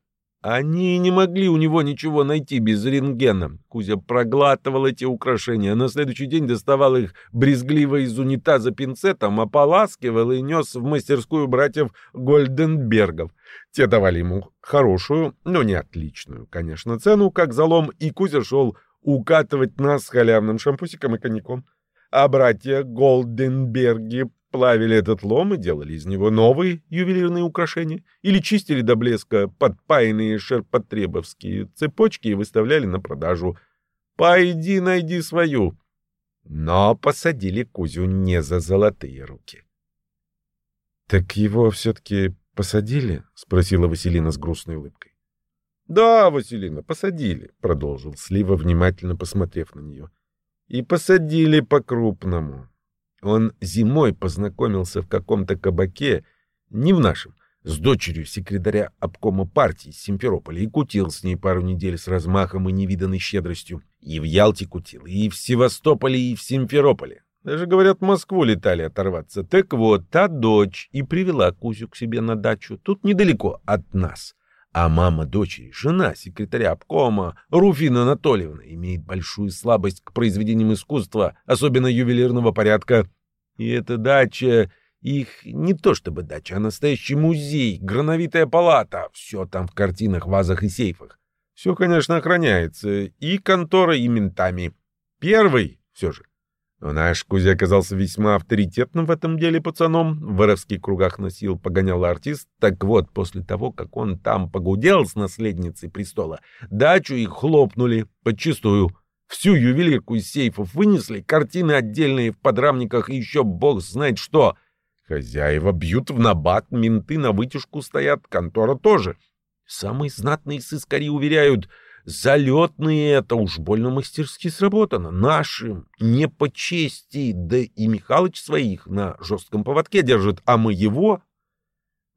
Они не могли у него ничего найти без рентгена. Кузя проглатывал эти украшения, а на следующий день доставал их брезгливо из унитаза пинцетом, ополаскивал и нес в мастерскую братьев Гольденбергов. Те давали ему хорошую, но не отличную, конечно, цену, как залом, и Кузя шел укатывать нас с халявным шампусиком и коньяком. А братья Голденберги плавили этот лом и делали из него новые ювелирные украшения, или чистили до блеска подпаянные шерпотребовские цепочки и выставляли на продажу. «Пойди найди свою». Но посадили Кузю не за золотые руки. — Так его все-таки посадили? — спросила Василина с грустной улыбкой. — Да, Василина, посадили, — продолжил Слива, внимательно посмотрев на нее. — И посадили по-крупному. Он зимой познакомился в каком-то кабаке, не в нашем, с дочерью секретаря обкома партии Симферополя и кутил с ней пару недель с размахом и невиданной щедростью. И в Ялте кутил, и в Севастополе, и в Симферополе. Даже, говорят, в Москву летали оторваться. Так вот, та дочь и привела Кузю к себе на дачу. Тут недалеко от нас. А мама дочери, жена секретаря обкома, Руфина Анатольевна, имеет большую слабость к произведениям искусства, особенно ювелирного порядка. И эта дача, их не то чтобы дача, а настоящий музей, грановитая палата, все там в картинах, вазах и сейфах. Все, конечно, охраняется, и конторой, и ментами. Первый, все же, но наш Кузя оказался весьма авторитетным в этом деле пацаном, в воровских кругах носил, погонял артист. Так вот, после того, как он там погудел с наследницей престола, дачу их хлопнули подчистую. Всю ювелирку из сейфов вынесли, картины отдельные в подрамниках и еще бог знает что. Хозяева бьют в набат, менты на вытяжку стоят, контора тоже. Самые знатные сыскари уверяют — Залетные это уж больно мастерски сработано. Нашим не по чести, да и Михалыч своих на жестком поводке держит, а мы его...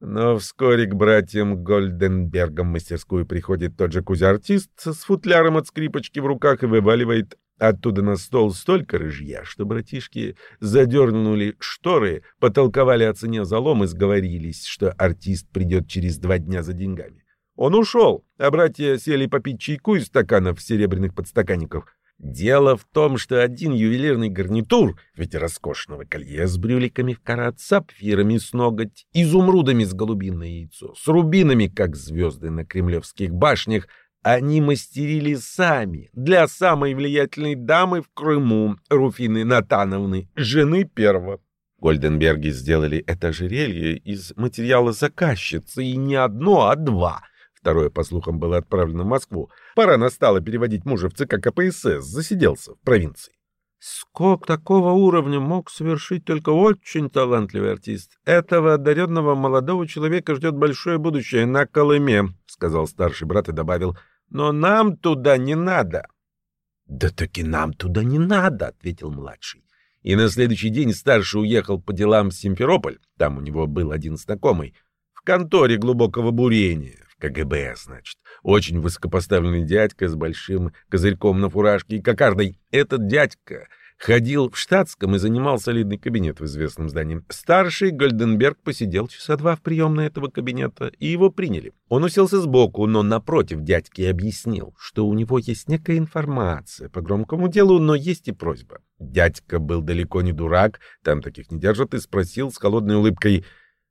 Но вскоре к братьям Гольденбергам в мастерскую приходит тот же Кузя-артист с футляром от скрипочки в руках и вываливает оттуда на стол столько рыжья, что братишки задернули шторы, потолковали о цене залом и сговорились, что артист придет через два дня за деньгами. Он ушел, а братья сели попить чайку из стаканов серебряных подстаканников. Дело в том, что один ювелирный гарнитур в виде роскошного колье с брюликами в карат, сапфирами с ноготь, изумрудами с голубиное яйцо, с рубинами, как звезды на кремлевских башнях, они мастерили сами для самой влиятельной дамы в Крыму, Руфины Натановны, жены первого. Гольденберги сделали это ожерелье из материала заказчицы, и не одно, а два — Второе, по слухам, было отправлено в Москву. Пора настала переводить мужа в ЦК КПСС, засиделся в провинции. Скок такого уровня мог совершить только очень талантливый артист. Этого одаренного молодого человека ждет большое будущее на Колыме, — сказал старший брат и добавил. Но нам туда не надо. — Да таки нам туда не надо, — ответил младший. И на следующий день старший уехал по делам в Симферополь, там у него был один знакомый, в конторе глубокого бурения, КГБ, значит. Очень высокопоставленный дядька с большим козырьком на фуражке и кокардой. Этот дядька ходил в штатском и занимал солидный кабинет в известном здании. Старший Гольденберг посидел часа два в приемной этого кабинета, и его приняли. Он уселся сбоку, но напротив дядьки объяснил, что у него есть некая информация по громкому делу, но есть и просьба. Дядька был далеко не дурак, там таких не держат, и спросил с холодной улыбкой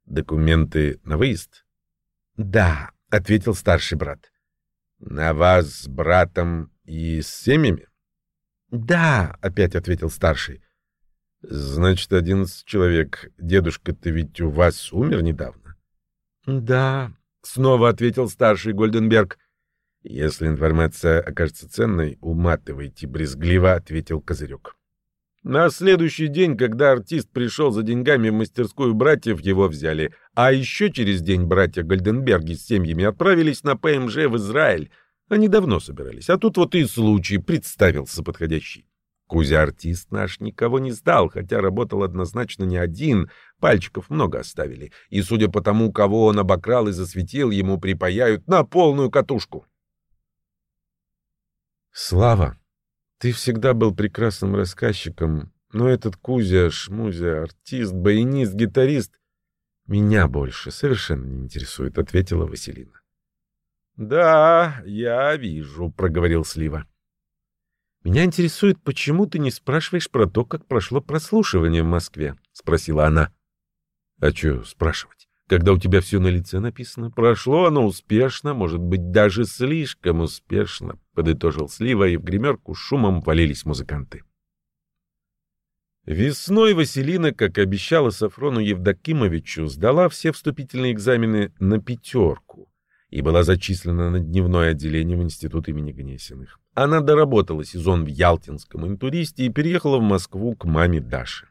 «Документы на выезд?» «Да», — ответил старший брат. — На вас с братом и с семьями? — Да, — опять ответил старший. — Значит, одиннадцать человек. Дедушка-то ведь у вас умер недавно? — Да, — снова ответил старший Гольденберг. — Если информация окажется ценной, уматывайте брезгливо, — ответил Козырек. На следующий день, когда артист пришел за деньгами в мастерскую братьев, его взяли. А еще через день братья Гольденберги с семьями отправились на ПМЖ в Израиль. Они давно собирались, а тут вот и случай представился подходящий. Кузя-артист наш никого не сдал, хотя работал однозначно не один, пальчиков много оставили. И, судя по тому, кого он обокрал и засветил, ему припаяют на полную катушку. Слава, ты всегда был прекрасным рассказчиком, но этот Кузя, Шмузя, артист, баянист, гитарист меня больше совершенно не интересует, ответила Василина. Да, я вижу, проговорил Слива. Меня интересует, почему ты не спрашиваешь про то, как прошло прослушивание в Москве, спросила она. А что спрашивать? Когда у тебя все на лице написано, прошло оно успешно, может быть, даже слишком успешно, подытожил Слива, и в гримерку шумом валились музыканты. Весной Василина, как обещала Сафрону Евдокимовичу, сдала все вступительные экзамены на пятерку и была зачислена на дневное отделение в институт имени Гнесиных. Она доработала сезон в Ялтинском интуристе и переехала в Москву к маме Даши.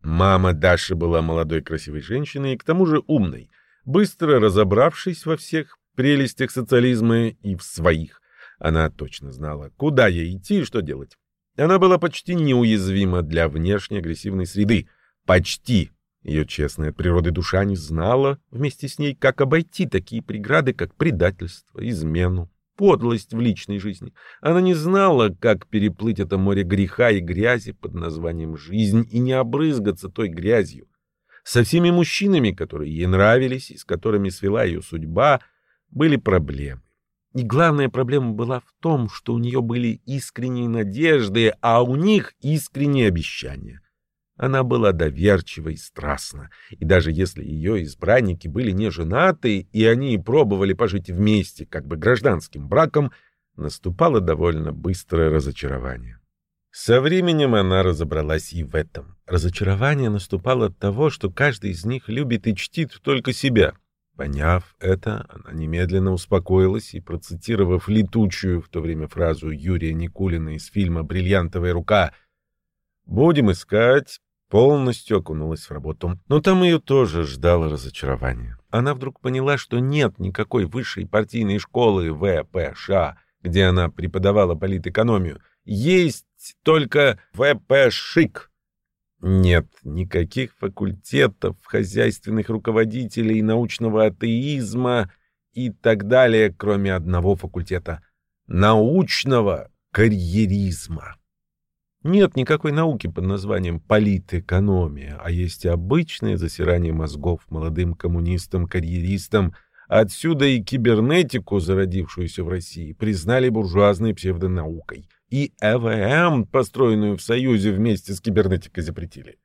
Мама Даши была молодой красивой женщиной и к тому же умной, быстро разобравшись во всех прелестях социализма и в своих. Она точно знала, куда ей идти и что делать. Она была почти неуязвима для внешне агрессивной среды. Почти. Ее честная от душа не знала вместе с ней, как обойти такие преграды, как предательство, измену, подлость в личной жизни. Она не знала, как переплыть это море греха и грязи под названием «жизнь» и не обрызгаться той грязью. Со всеми мужчинами, которые ей нравились и с которыми свела ее судьба, были проблемы. И главная проблема была в том, что у нее были искренние надежды, а у них искренние обещания. Она была доверчива и страстна, и даже если ее избранники были не женаты, и они пробовали пожить вместе, как бы гражданским браком, наступало довольно быстрое разочарование. Со временем она разобралась и в этом. Разочарование наступало от того, что каждый из них любит и чтит только себя. Поняв это, она немедленно успокоилась и, процитировав летучую в то время фразу Юрия Никулина из фильма «Бриллиантовая рука», «Будем искать, полностью окунулась в работу. Но там ее тоже ждало разочарование. Она вдруг поняла, что нет никакой высшей партийной школы ВПШ, где она преподавала политэкономию. Есть только ВПШИК. Нет никаких факультетов, хозяйственных руководителей, научного атеизма и так далее, кроме одного факультета — научного карьеризма. Нет никакой науки под названием политэкономия, а есть обычное засирание мозгов молодым коммунистам-карьеристам. Отсюда и кибернетику, зародившуюся в России, признали буржуазной псевдонаукой. И ЭВМ, построенную в Союзе вместе с кибернетикой, запретили.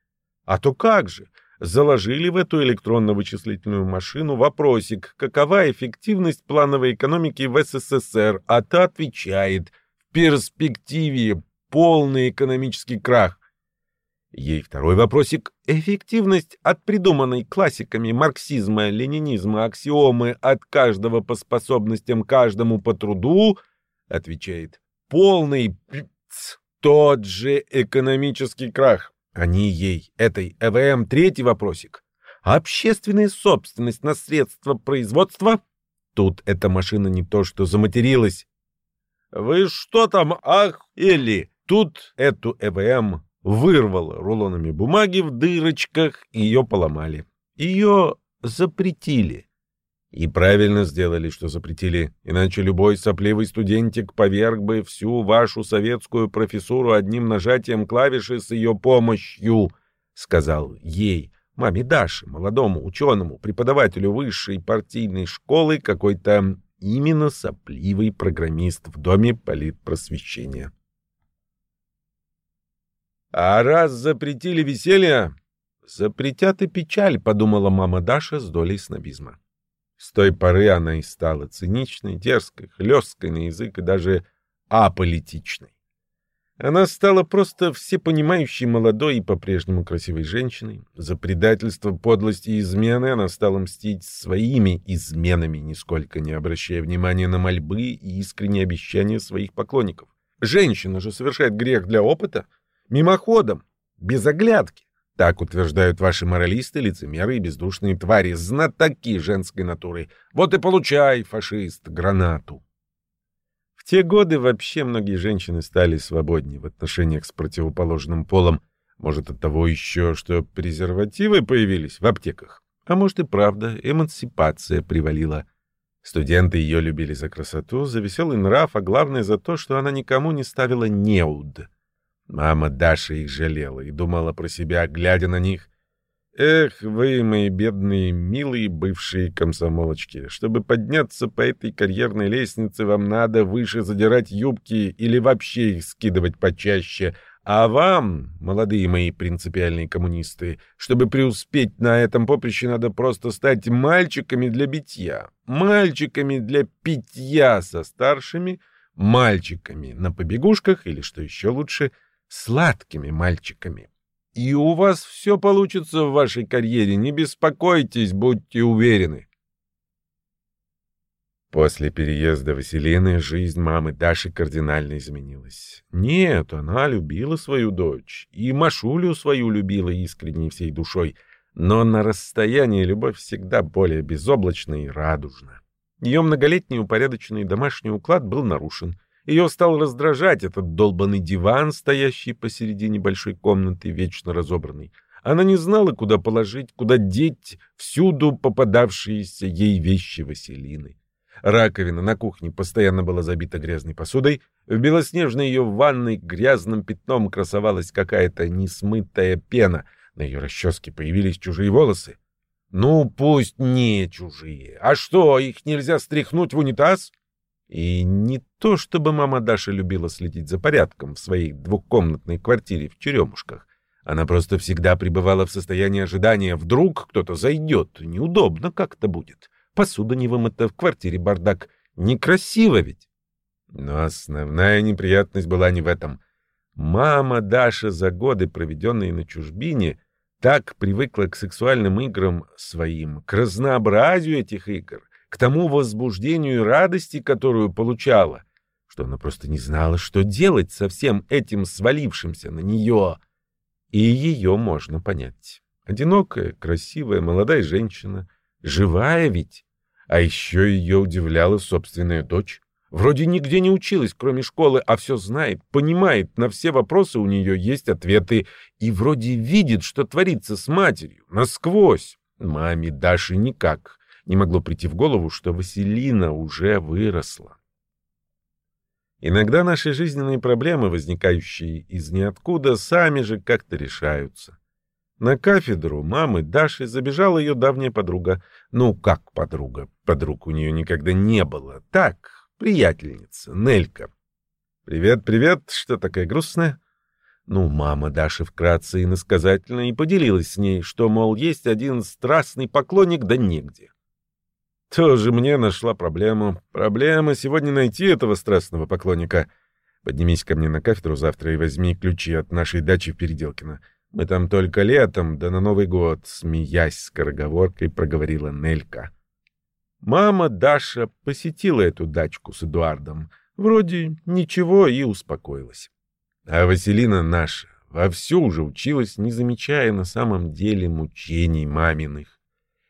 А то как же? Заложили в эту электронно-вычислительную машину вопросик, какова эффективность плановой экономики в СССР, а та отвечает – в перспективе полный экономический крах. Ей второй вопросик. Эффективность от придуманной классиками марксизма, ленинизма аксиомы от каждого по способностям, каждому по труду, отвечает, полный тот же экономический крах. Они ей, этой ЭВМ, третий вопросик. Общественная собственность на средства производства? Тут эта машина не то что заматерилась. «Вы что там, ах, или?» Тут эту ЭВМ вырвало рулонами бумаги в дырочках, ее поломали. Ее запретили. И правильно сделали, что запретили, иначе любой сопливый студентик поверг бы всю вашу советскую профессуру одним нажатием клавиши с ее помощью, — сказал ей, маме Даше, молодому ученому, преподавателю высшей партийной школы, какой-то именно сопливый программист в Доме политпросвещения. А раз запретили веселье, запретят и печаль, подумала мама Даша с долей снобизма. С той поры она и стала циничной, дерзкой, хлесткой на язык и даже аполитичной. Она стала просто всепонимающей молодой и по-прежнему красивой женщиной. За предательство, подлость и измены она стала мстить своими изменами, нисколько не обращая внимания на мольбы и искренние обещания своих поклонников. Женщина же совершает грех для опыта — Мимоходом, без оглядки. Так утверждают ваши моралисты, лицемеры и бездушные твари, знатоки женской натуры. Вот и получай, фашист, гранату. В те годы вообще многие женщины стали свободнее в отношениях с противоположным полом. Может, от того еще, что презервативы появились в аптеках. А может и правда, эмансипация привалила. Студенты ее любили за красоту, за веселый нрав, а главное за то, что она никому не ставила неуд. Мама Даша их жалела и думала про себя, глядя на них. Эх, вы, мои бедные, милые бывшие комсомолочки, чтобы подняться по этой карьерной лестнице, вам надо выше задирать юбки или вообще их скидывать почаще. А вам, молодые мои принципиальные коммунисты, чтобы преуспеть на этом поприще, надо просто стать мальчиками для битья, мальчиками для питья со старшими, мальчиками на побегушках или, что еще лучше, сладкими мальчиками. И у вас все получится в вашей карьере, не беспокойтесь, будьте уверены. После переезда Василины жизнь мамы Даши кардинально изменилась. Нет, она любила свою дочь, и Машулю свою любила искренней всей душой, но на расстоянии любовь всегда более безоблачна и радужна. Ее многолетний упорядоченный домашний уклад был нарушен — ее стал раздражать этот долбанный диван, стоящий посередине большой комнаты, вечно разобранный. Она не знала, куда положить, куда деть всюду попадавшиеся ей вещи Василины. Раковина на кухне постоянно была забита грязной посудой, в белоснежной ее ванной грязным пятном красовалась какая-то несмытая пена, на ее расческе появились чужие волосы. Ну, пусть не чужие. А что, их нельзя стряхнуть в унитаз? И не то, чтобы мама Даша любила следить за порядком в своей двухкомнатной квартире в Черемушках. Она просто всегда пребывала в состоянии ожидания. Вдруг кто-то зайдет. Неудобно как-то будет. Посуда не вымыта, в квартире бардак. Некрасиво ведь. Но основная неприятность была не в этом. Мама Даша за годы, проведенные на чужбине, так привыкла к сексуальным играм своим, к разнообразию этих игр, к тому возбуждению и радости, которую получала, что она просто не знала, что делать со всем этим свалившимся на нее. И ее можно понять. Одинокая, красивая, молодая женщина. Живая ведь. А еще ее удивляла собственная дочь. Вроде нигде не училась, кроме школы, а все знает, понимает, на все вопросы у нее есть ответы, и вроде видит, что творится с матерью, насквозь. Маме Даши никак не могло прийти в голову, что Василина уже выросла. Иногда наши жизненные проблемы, возникающие из ниоткуда, сами же как-то решаются. На кафедру мамы Даши забежала ее давняя подруга. Ну, как подруга? Подруг у нее никогда не было. Так, приятельница, Нелька. «Привет, привет, что такая грустная?» Ну, мама Даши вкратце и насказательно и поделилась с ней, что, мол, есть один страстный поклонник, да негде. Тоже мне нашла проблему. Проблема сегодня найти этого страстного поклонника. Поднимись ко мне на кафедру завтра и возьми ключи от нашей дачи в Переделкино. Мы там только летом, да на Новый год, смеясь скороговоркой, проговорила Нелька. Мама Даша посетила эту дачку с Эдуардом. Вроде ничего и успокоилась. А Василина наша вовсю уже училась, не замечая на самом деле мучений маминых.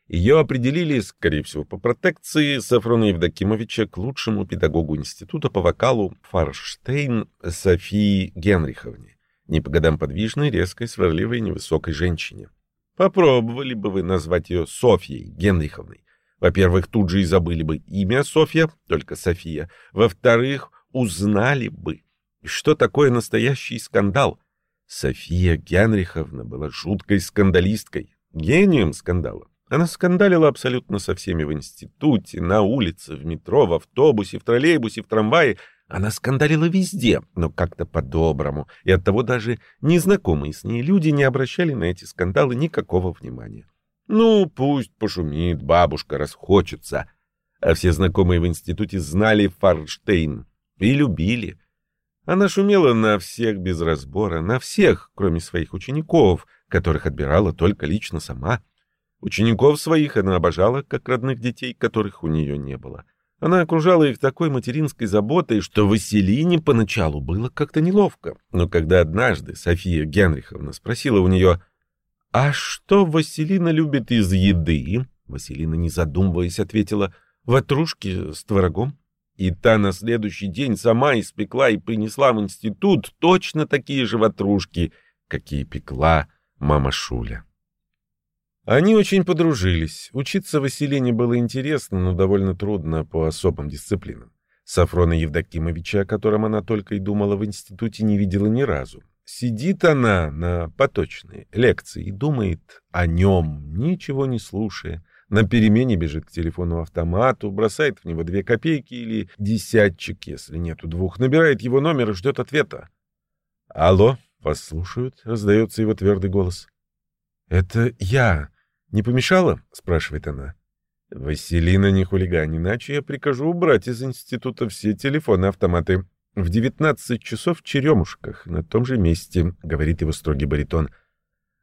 Ее определили, скорее всего, по протекции Сафрона Евдокимовича к лучшему педагогу института по вокалу Фарштейн Софии Генриховне, не по годам подвижной, резкой, сварливой, невысокой женщине. Попробовали бы вы назвать ее Софьей Генриховной. Во-первых, тут же и забыли бы имя Софья, только София. Во-вторых, узнали бы, что такое настоящий скандал. София Генриховна была жуткой скандалисткой, гением скандала. Она скандалила абсолютно со всеми в институте, на улице, в метро, в автобусе, в троллейбусе, в трамвае. Она скандалила везде, но как-то по-доброму, и оттого даже незнакомые с ней люди не обращали на эти скандалы никакого внимания. Ну, пусть пошумит бабушка, расхочется. А все знакомые в институте знали Фарштейн и любили. Она шумела на всех без разбора, на всех, кроме своих учеников, которых отбирала только лично сама. Учеников своих она обожала, как родных детей, которых у нее не было. Она окружала их такой материнской заботой, что Василине поначалу было как-то неловко. Но когда однажды София Генриховна спросила у нее, «А что Василина любит из еды?» Василина, не задумываясь, ответила, «Ватрушки с творогом». И та на следующий день сама испекла и принесла в институт точно такие же ватрушки, какие пекла мама Шуля. Они очень подружились. Учиться Василине было интересно, но довольно трудно по особым дисциплинам. Сафрона Евдокимовича, о котором она только и думала в институте, не видела ни разу. Сидит она на поточной лекции и думает о нем, ничего не слушая. На перемене бежит к телефону-автомату, бросает в него две копейки или десятчик, если нету двух, набирает его номер и ждет ответа. «Алло, вас слушают?» — раздается его твердый голос. «Это я. «Не помешало?» — спрашивает она. «Василина, не хулигань, иначе я прикажу убрать из института все телефоны-автоматы. В девятнадцать часов в Черемушках, на том же месте», — говорит его строгий баритон.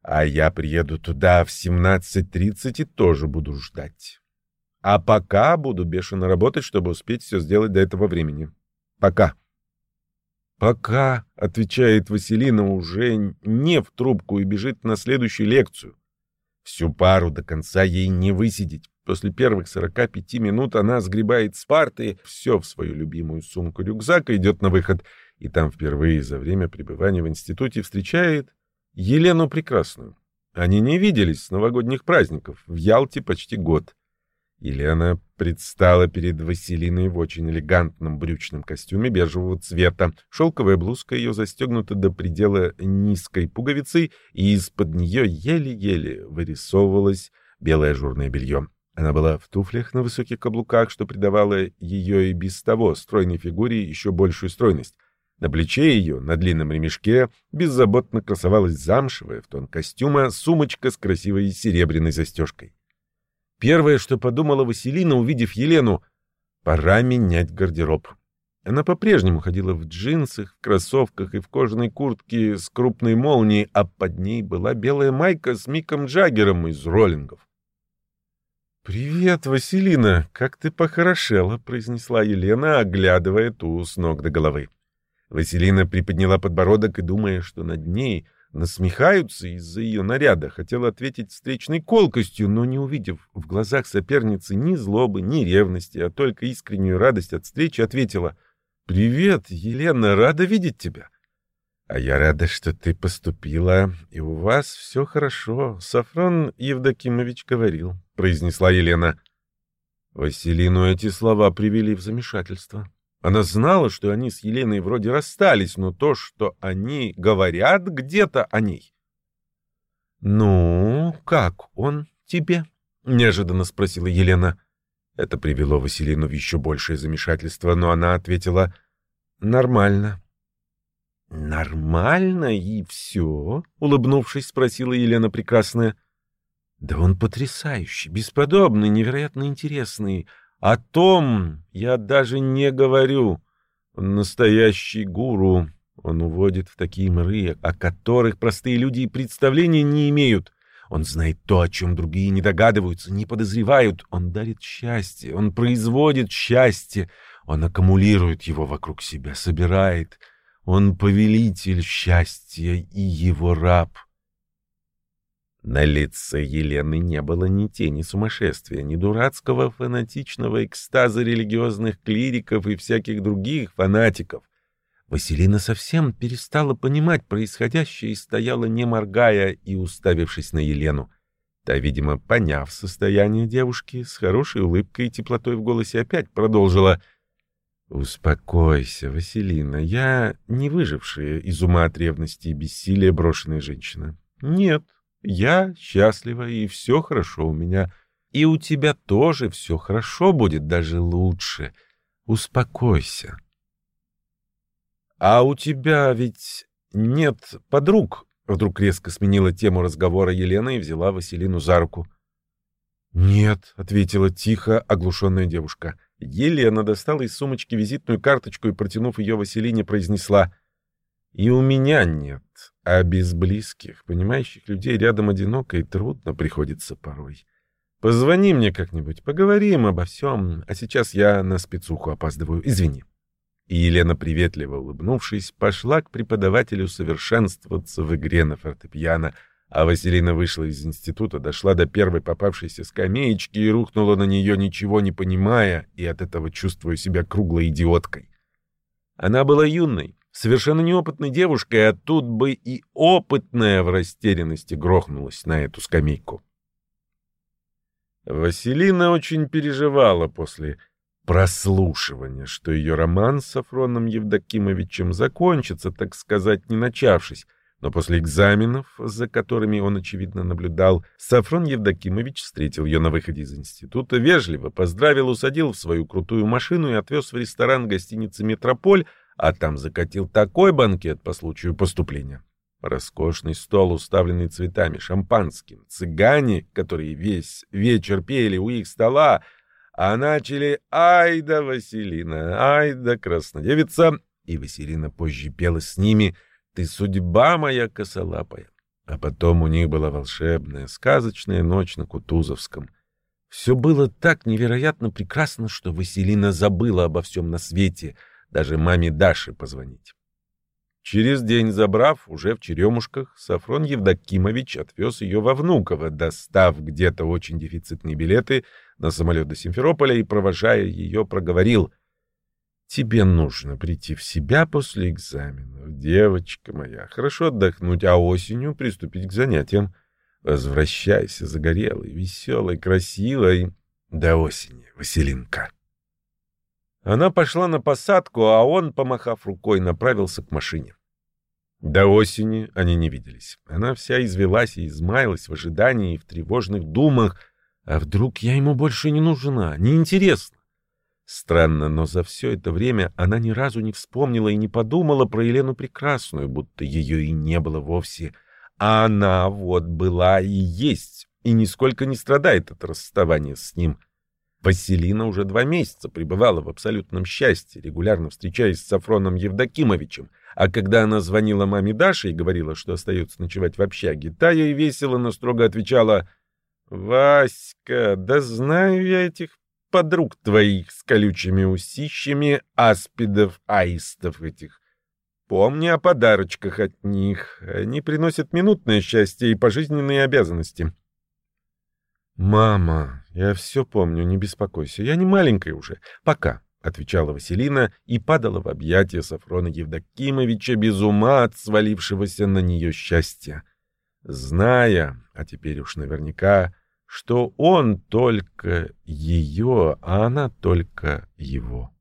«А я приеду туда в семнадцать тридцать и тоже буду ждать. А пока буду бешено работать, чтобы успеть все сделать до этого времени. Пока». «Пока», — отвечает Василина уже не в трубку и бежит на следующую лекцию. Всю пару до конца ей не высидеть. После первых 45 минут она сгребает с парты все в свою любимую сумку-рюкзак и идет на выход. И там впервые за время пребывания в институте встречает Елену Прекрасную. Они не виделись с новогодних праздников, в Ялте почти год. Елена предстала перед Василиной в очень элегантном брючном костюме бежевого цвета. Шелковая блузка ее застегнута до предела низкой пуговицей, и из-под нее еле-еле вырисовывалось белое ажурное белье. Она была в туфлях на высоких каблуках, что придавало ее и без того стройной фигуре еще большую стройность. На плече ее, на длинном ремешке, беззаботно красовалась замшевая в тон костюма сумочка с красивой серебряной застежкой. Первое, что подумала Василина, увидев Елену, пора менять гардероб. Она по-прежнему ходила в джинсах, в кроссовках и в кожаной куртке с крупной молнией, а под ней была белая майка с Миком Джаггером из роллингов. «Привет, Василина! Как ты похорошела!» — произнесла Елена, оглядывая ту с ног до головы. Василина приподняла подбородок и, думая, что над ней насмехаются из-за ее наряда, хотела ответить встречной колкостью, но не увидев в глазах соперницы ни злобы, ни ревности, а только искреннюю радость от встречи, ответила «Привет, Елена, рада видеть тебя». «А я рада, что ты поступила, и у вас все хорошо. Сафрон Евдокимович говорил», — произнесла Елена. Василину эти слова привели в замешательство. Она знала, что они с Еленой вроде расстались, но то, что они говорят где-то о ней. «Ну, как он тебе?» — неожиданно спросила Елена. Это привело Василину в еще большее замешательство, но она ответила «Нормально». «Нормально и все?» — улыбнувшись, спросила Елена Прекрасная. «Да он потрясающий, бесподобный, невероятно интересный. О том я даже не говорю. Настоящий гуру. Он уводит в такие миры, о которых простые люди и представления не имеют. Он знает то, о чем другие не догадываются, не подозревают. Он дарит счастье, он производит счастье, он аккумулирует его вокруг себя, собирает. Он повелитель счастья и его раб — на лице Елены не было ни тени сумасшествия, ни дурацкого фанатичного экстаза религиозных клириков и всяких других фанатиков. Василина совсем перестала понимать происходящее и стояла, не моргая и уставившись на Елену. Та, видимо, поняв состояние девушки, с хорошей улыбкой и теплотой в голосе опять продолжила «Успокойся, Василина, я не выжившая из ума от ревности и бессилия брошенная женщина. Нет, я счастлива, и все хорошо у меня. И у тебя тоже все хорошо будет, даже лучше. Успокойся. А у тебя ведь нет подруг? Вдруг резко сменила тему разговора Елена и взяла Василину за руку. «Нет», — ответила тихо оглушенная девушка. Елена достала из сумочки визитную карточку и, протянув ее Василине, произнесла и у меня нет, а без близких, понимающих людей рядом одиноко и трудно приходится порой. Позвони мне как-нибудь, поговорим обо всем, а сейчас я на спецуху опаздываю, извини. И Елена, приветливо улыбнувшись, пошла к преподавателю совершенствоваться в игре на фортепиано, а Василина вышла из института, дошла до первой попавшейся скамеечки и рухнула на нее, ничего не понимая, и от этого чувствуя себя круглой идиоткой. Она была юной, совершенно неопытной девушкой, а тут бы и опытная в растерянности грохнулась на эту скамейку. Василина очень переживала после прослушивания, что ее роман с Афроном Евдокимовичем закончится, так сказать, не начавшись, но после экзаменов, за которыми он, очевидно, наблюдал, Сафрон Евдокимович встретил ее на выходе из института, вежливо поздравил, усадил в свою крутую машину и отвез в ресторан гостиницы «Метрополь», а там закатил такой банкет по случаю поступления. Роскошный стол, уставленный цветами, шампанским, цыгане, которые весь вечер пели у их стола, а начали «Ай да Василина, ай да краснодевица», и Василина позже пела с ними «Ты судьба моя косолапая». А потом у них была волшебная, сказочная ночь на Кутузовском. Все было так невероятно прекрасно, что Василина забыла обо всем на свете — даже маме Даше позвонить. Через день, забрав, уже в Черемушках, Сафрон Евдокимович отвез ее во Внуково, достав где-то очень дефицитные билеты на самолет до Симферополя и, провожая ее, проговорил «Тебе нужно прийти в себя после экзаменов, девочка моя, хорошо отдохнуть, а осенью приступить к занятиям. Возвращайся загорелой, веселой, красивой до осени, Василинка». Она пошла на посадку, а он, помахав рукой, направился к машине. До осени они не виделись. Она вся извелась и измаялась в ожидании и в тревожных думах. А вдруг я ему больше не нужна, неинтересна? Странно, но за все это время она ни разу не вспомнила и не подумала про Елену Прекрасную, будто ее и не было вовсе. А она вот была и есть, и нисколько не страдает от расставания с ним — Василина уже два месяца пребывала в абсолютном счастье, регулярно встречаясь с Сафроном Евдокимовичем, а когда она звонила маме Даше и говорила, что остается ночевать в общаге, та ей весело, но строго отвечала «Васька, да знаю я этих подруг твоих с колючими усищами, аспидов, аистов этих. Помни о подарочках от них. Они приносят минутное счастье и пожизненные обязанности. «Мама, я все помню, не беспокойся. Я не маленькая уже. Пока», — отвечала Василина и падала в объятия Сафрона Евдокимовича без ума от свалившегося на нее счастья, зная, а теперь уж наверняка, что он только ее, а она только его.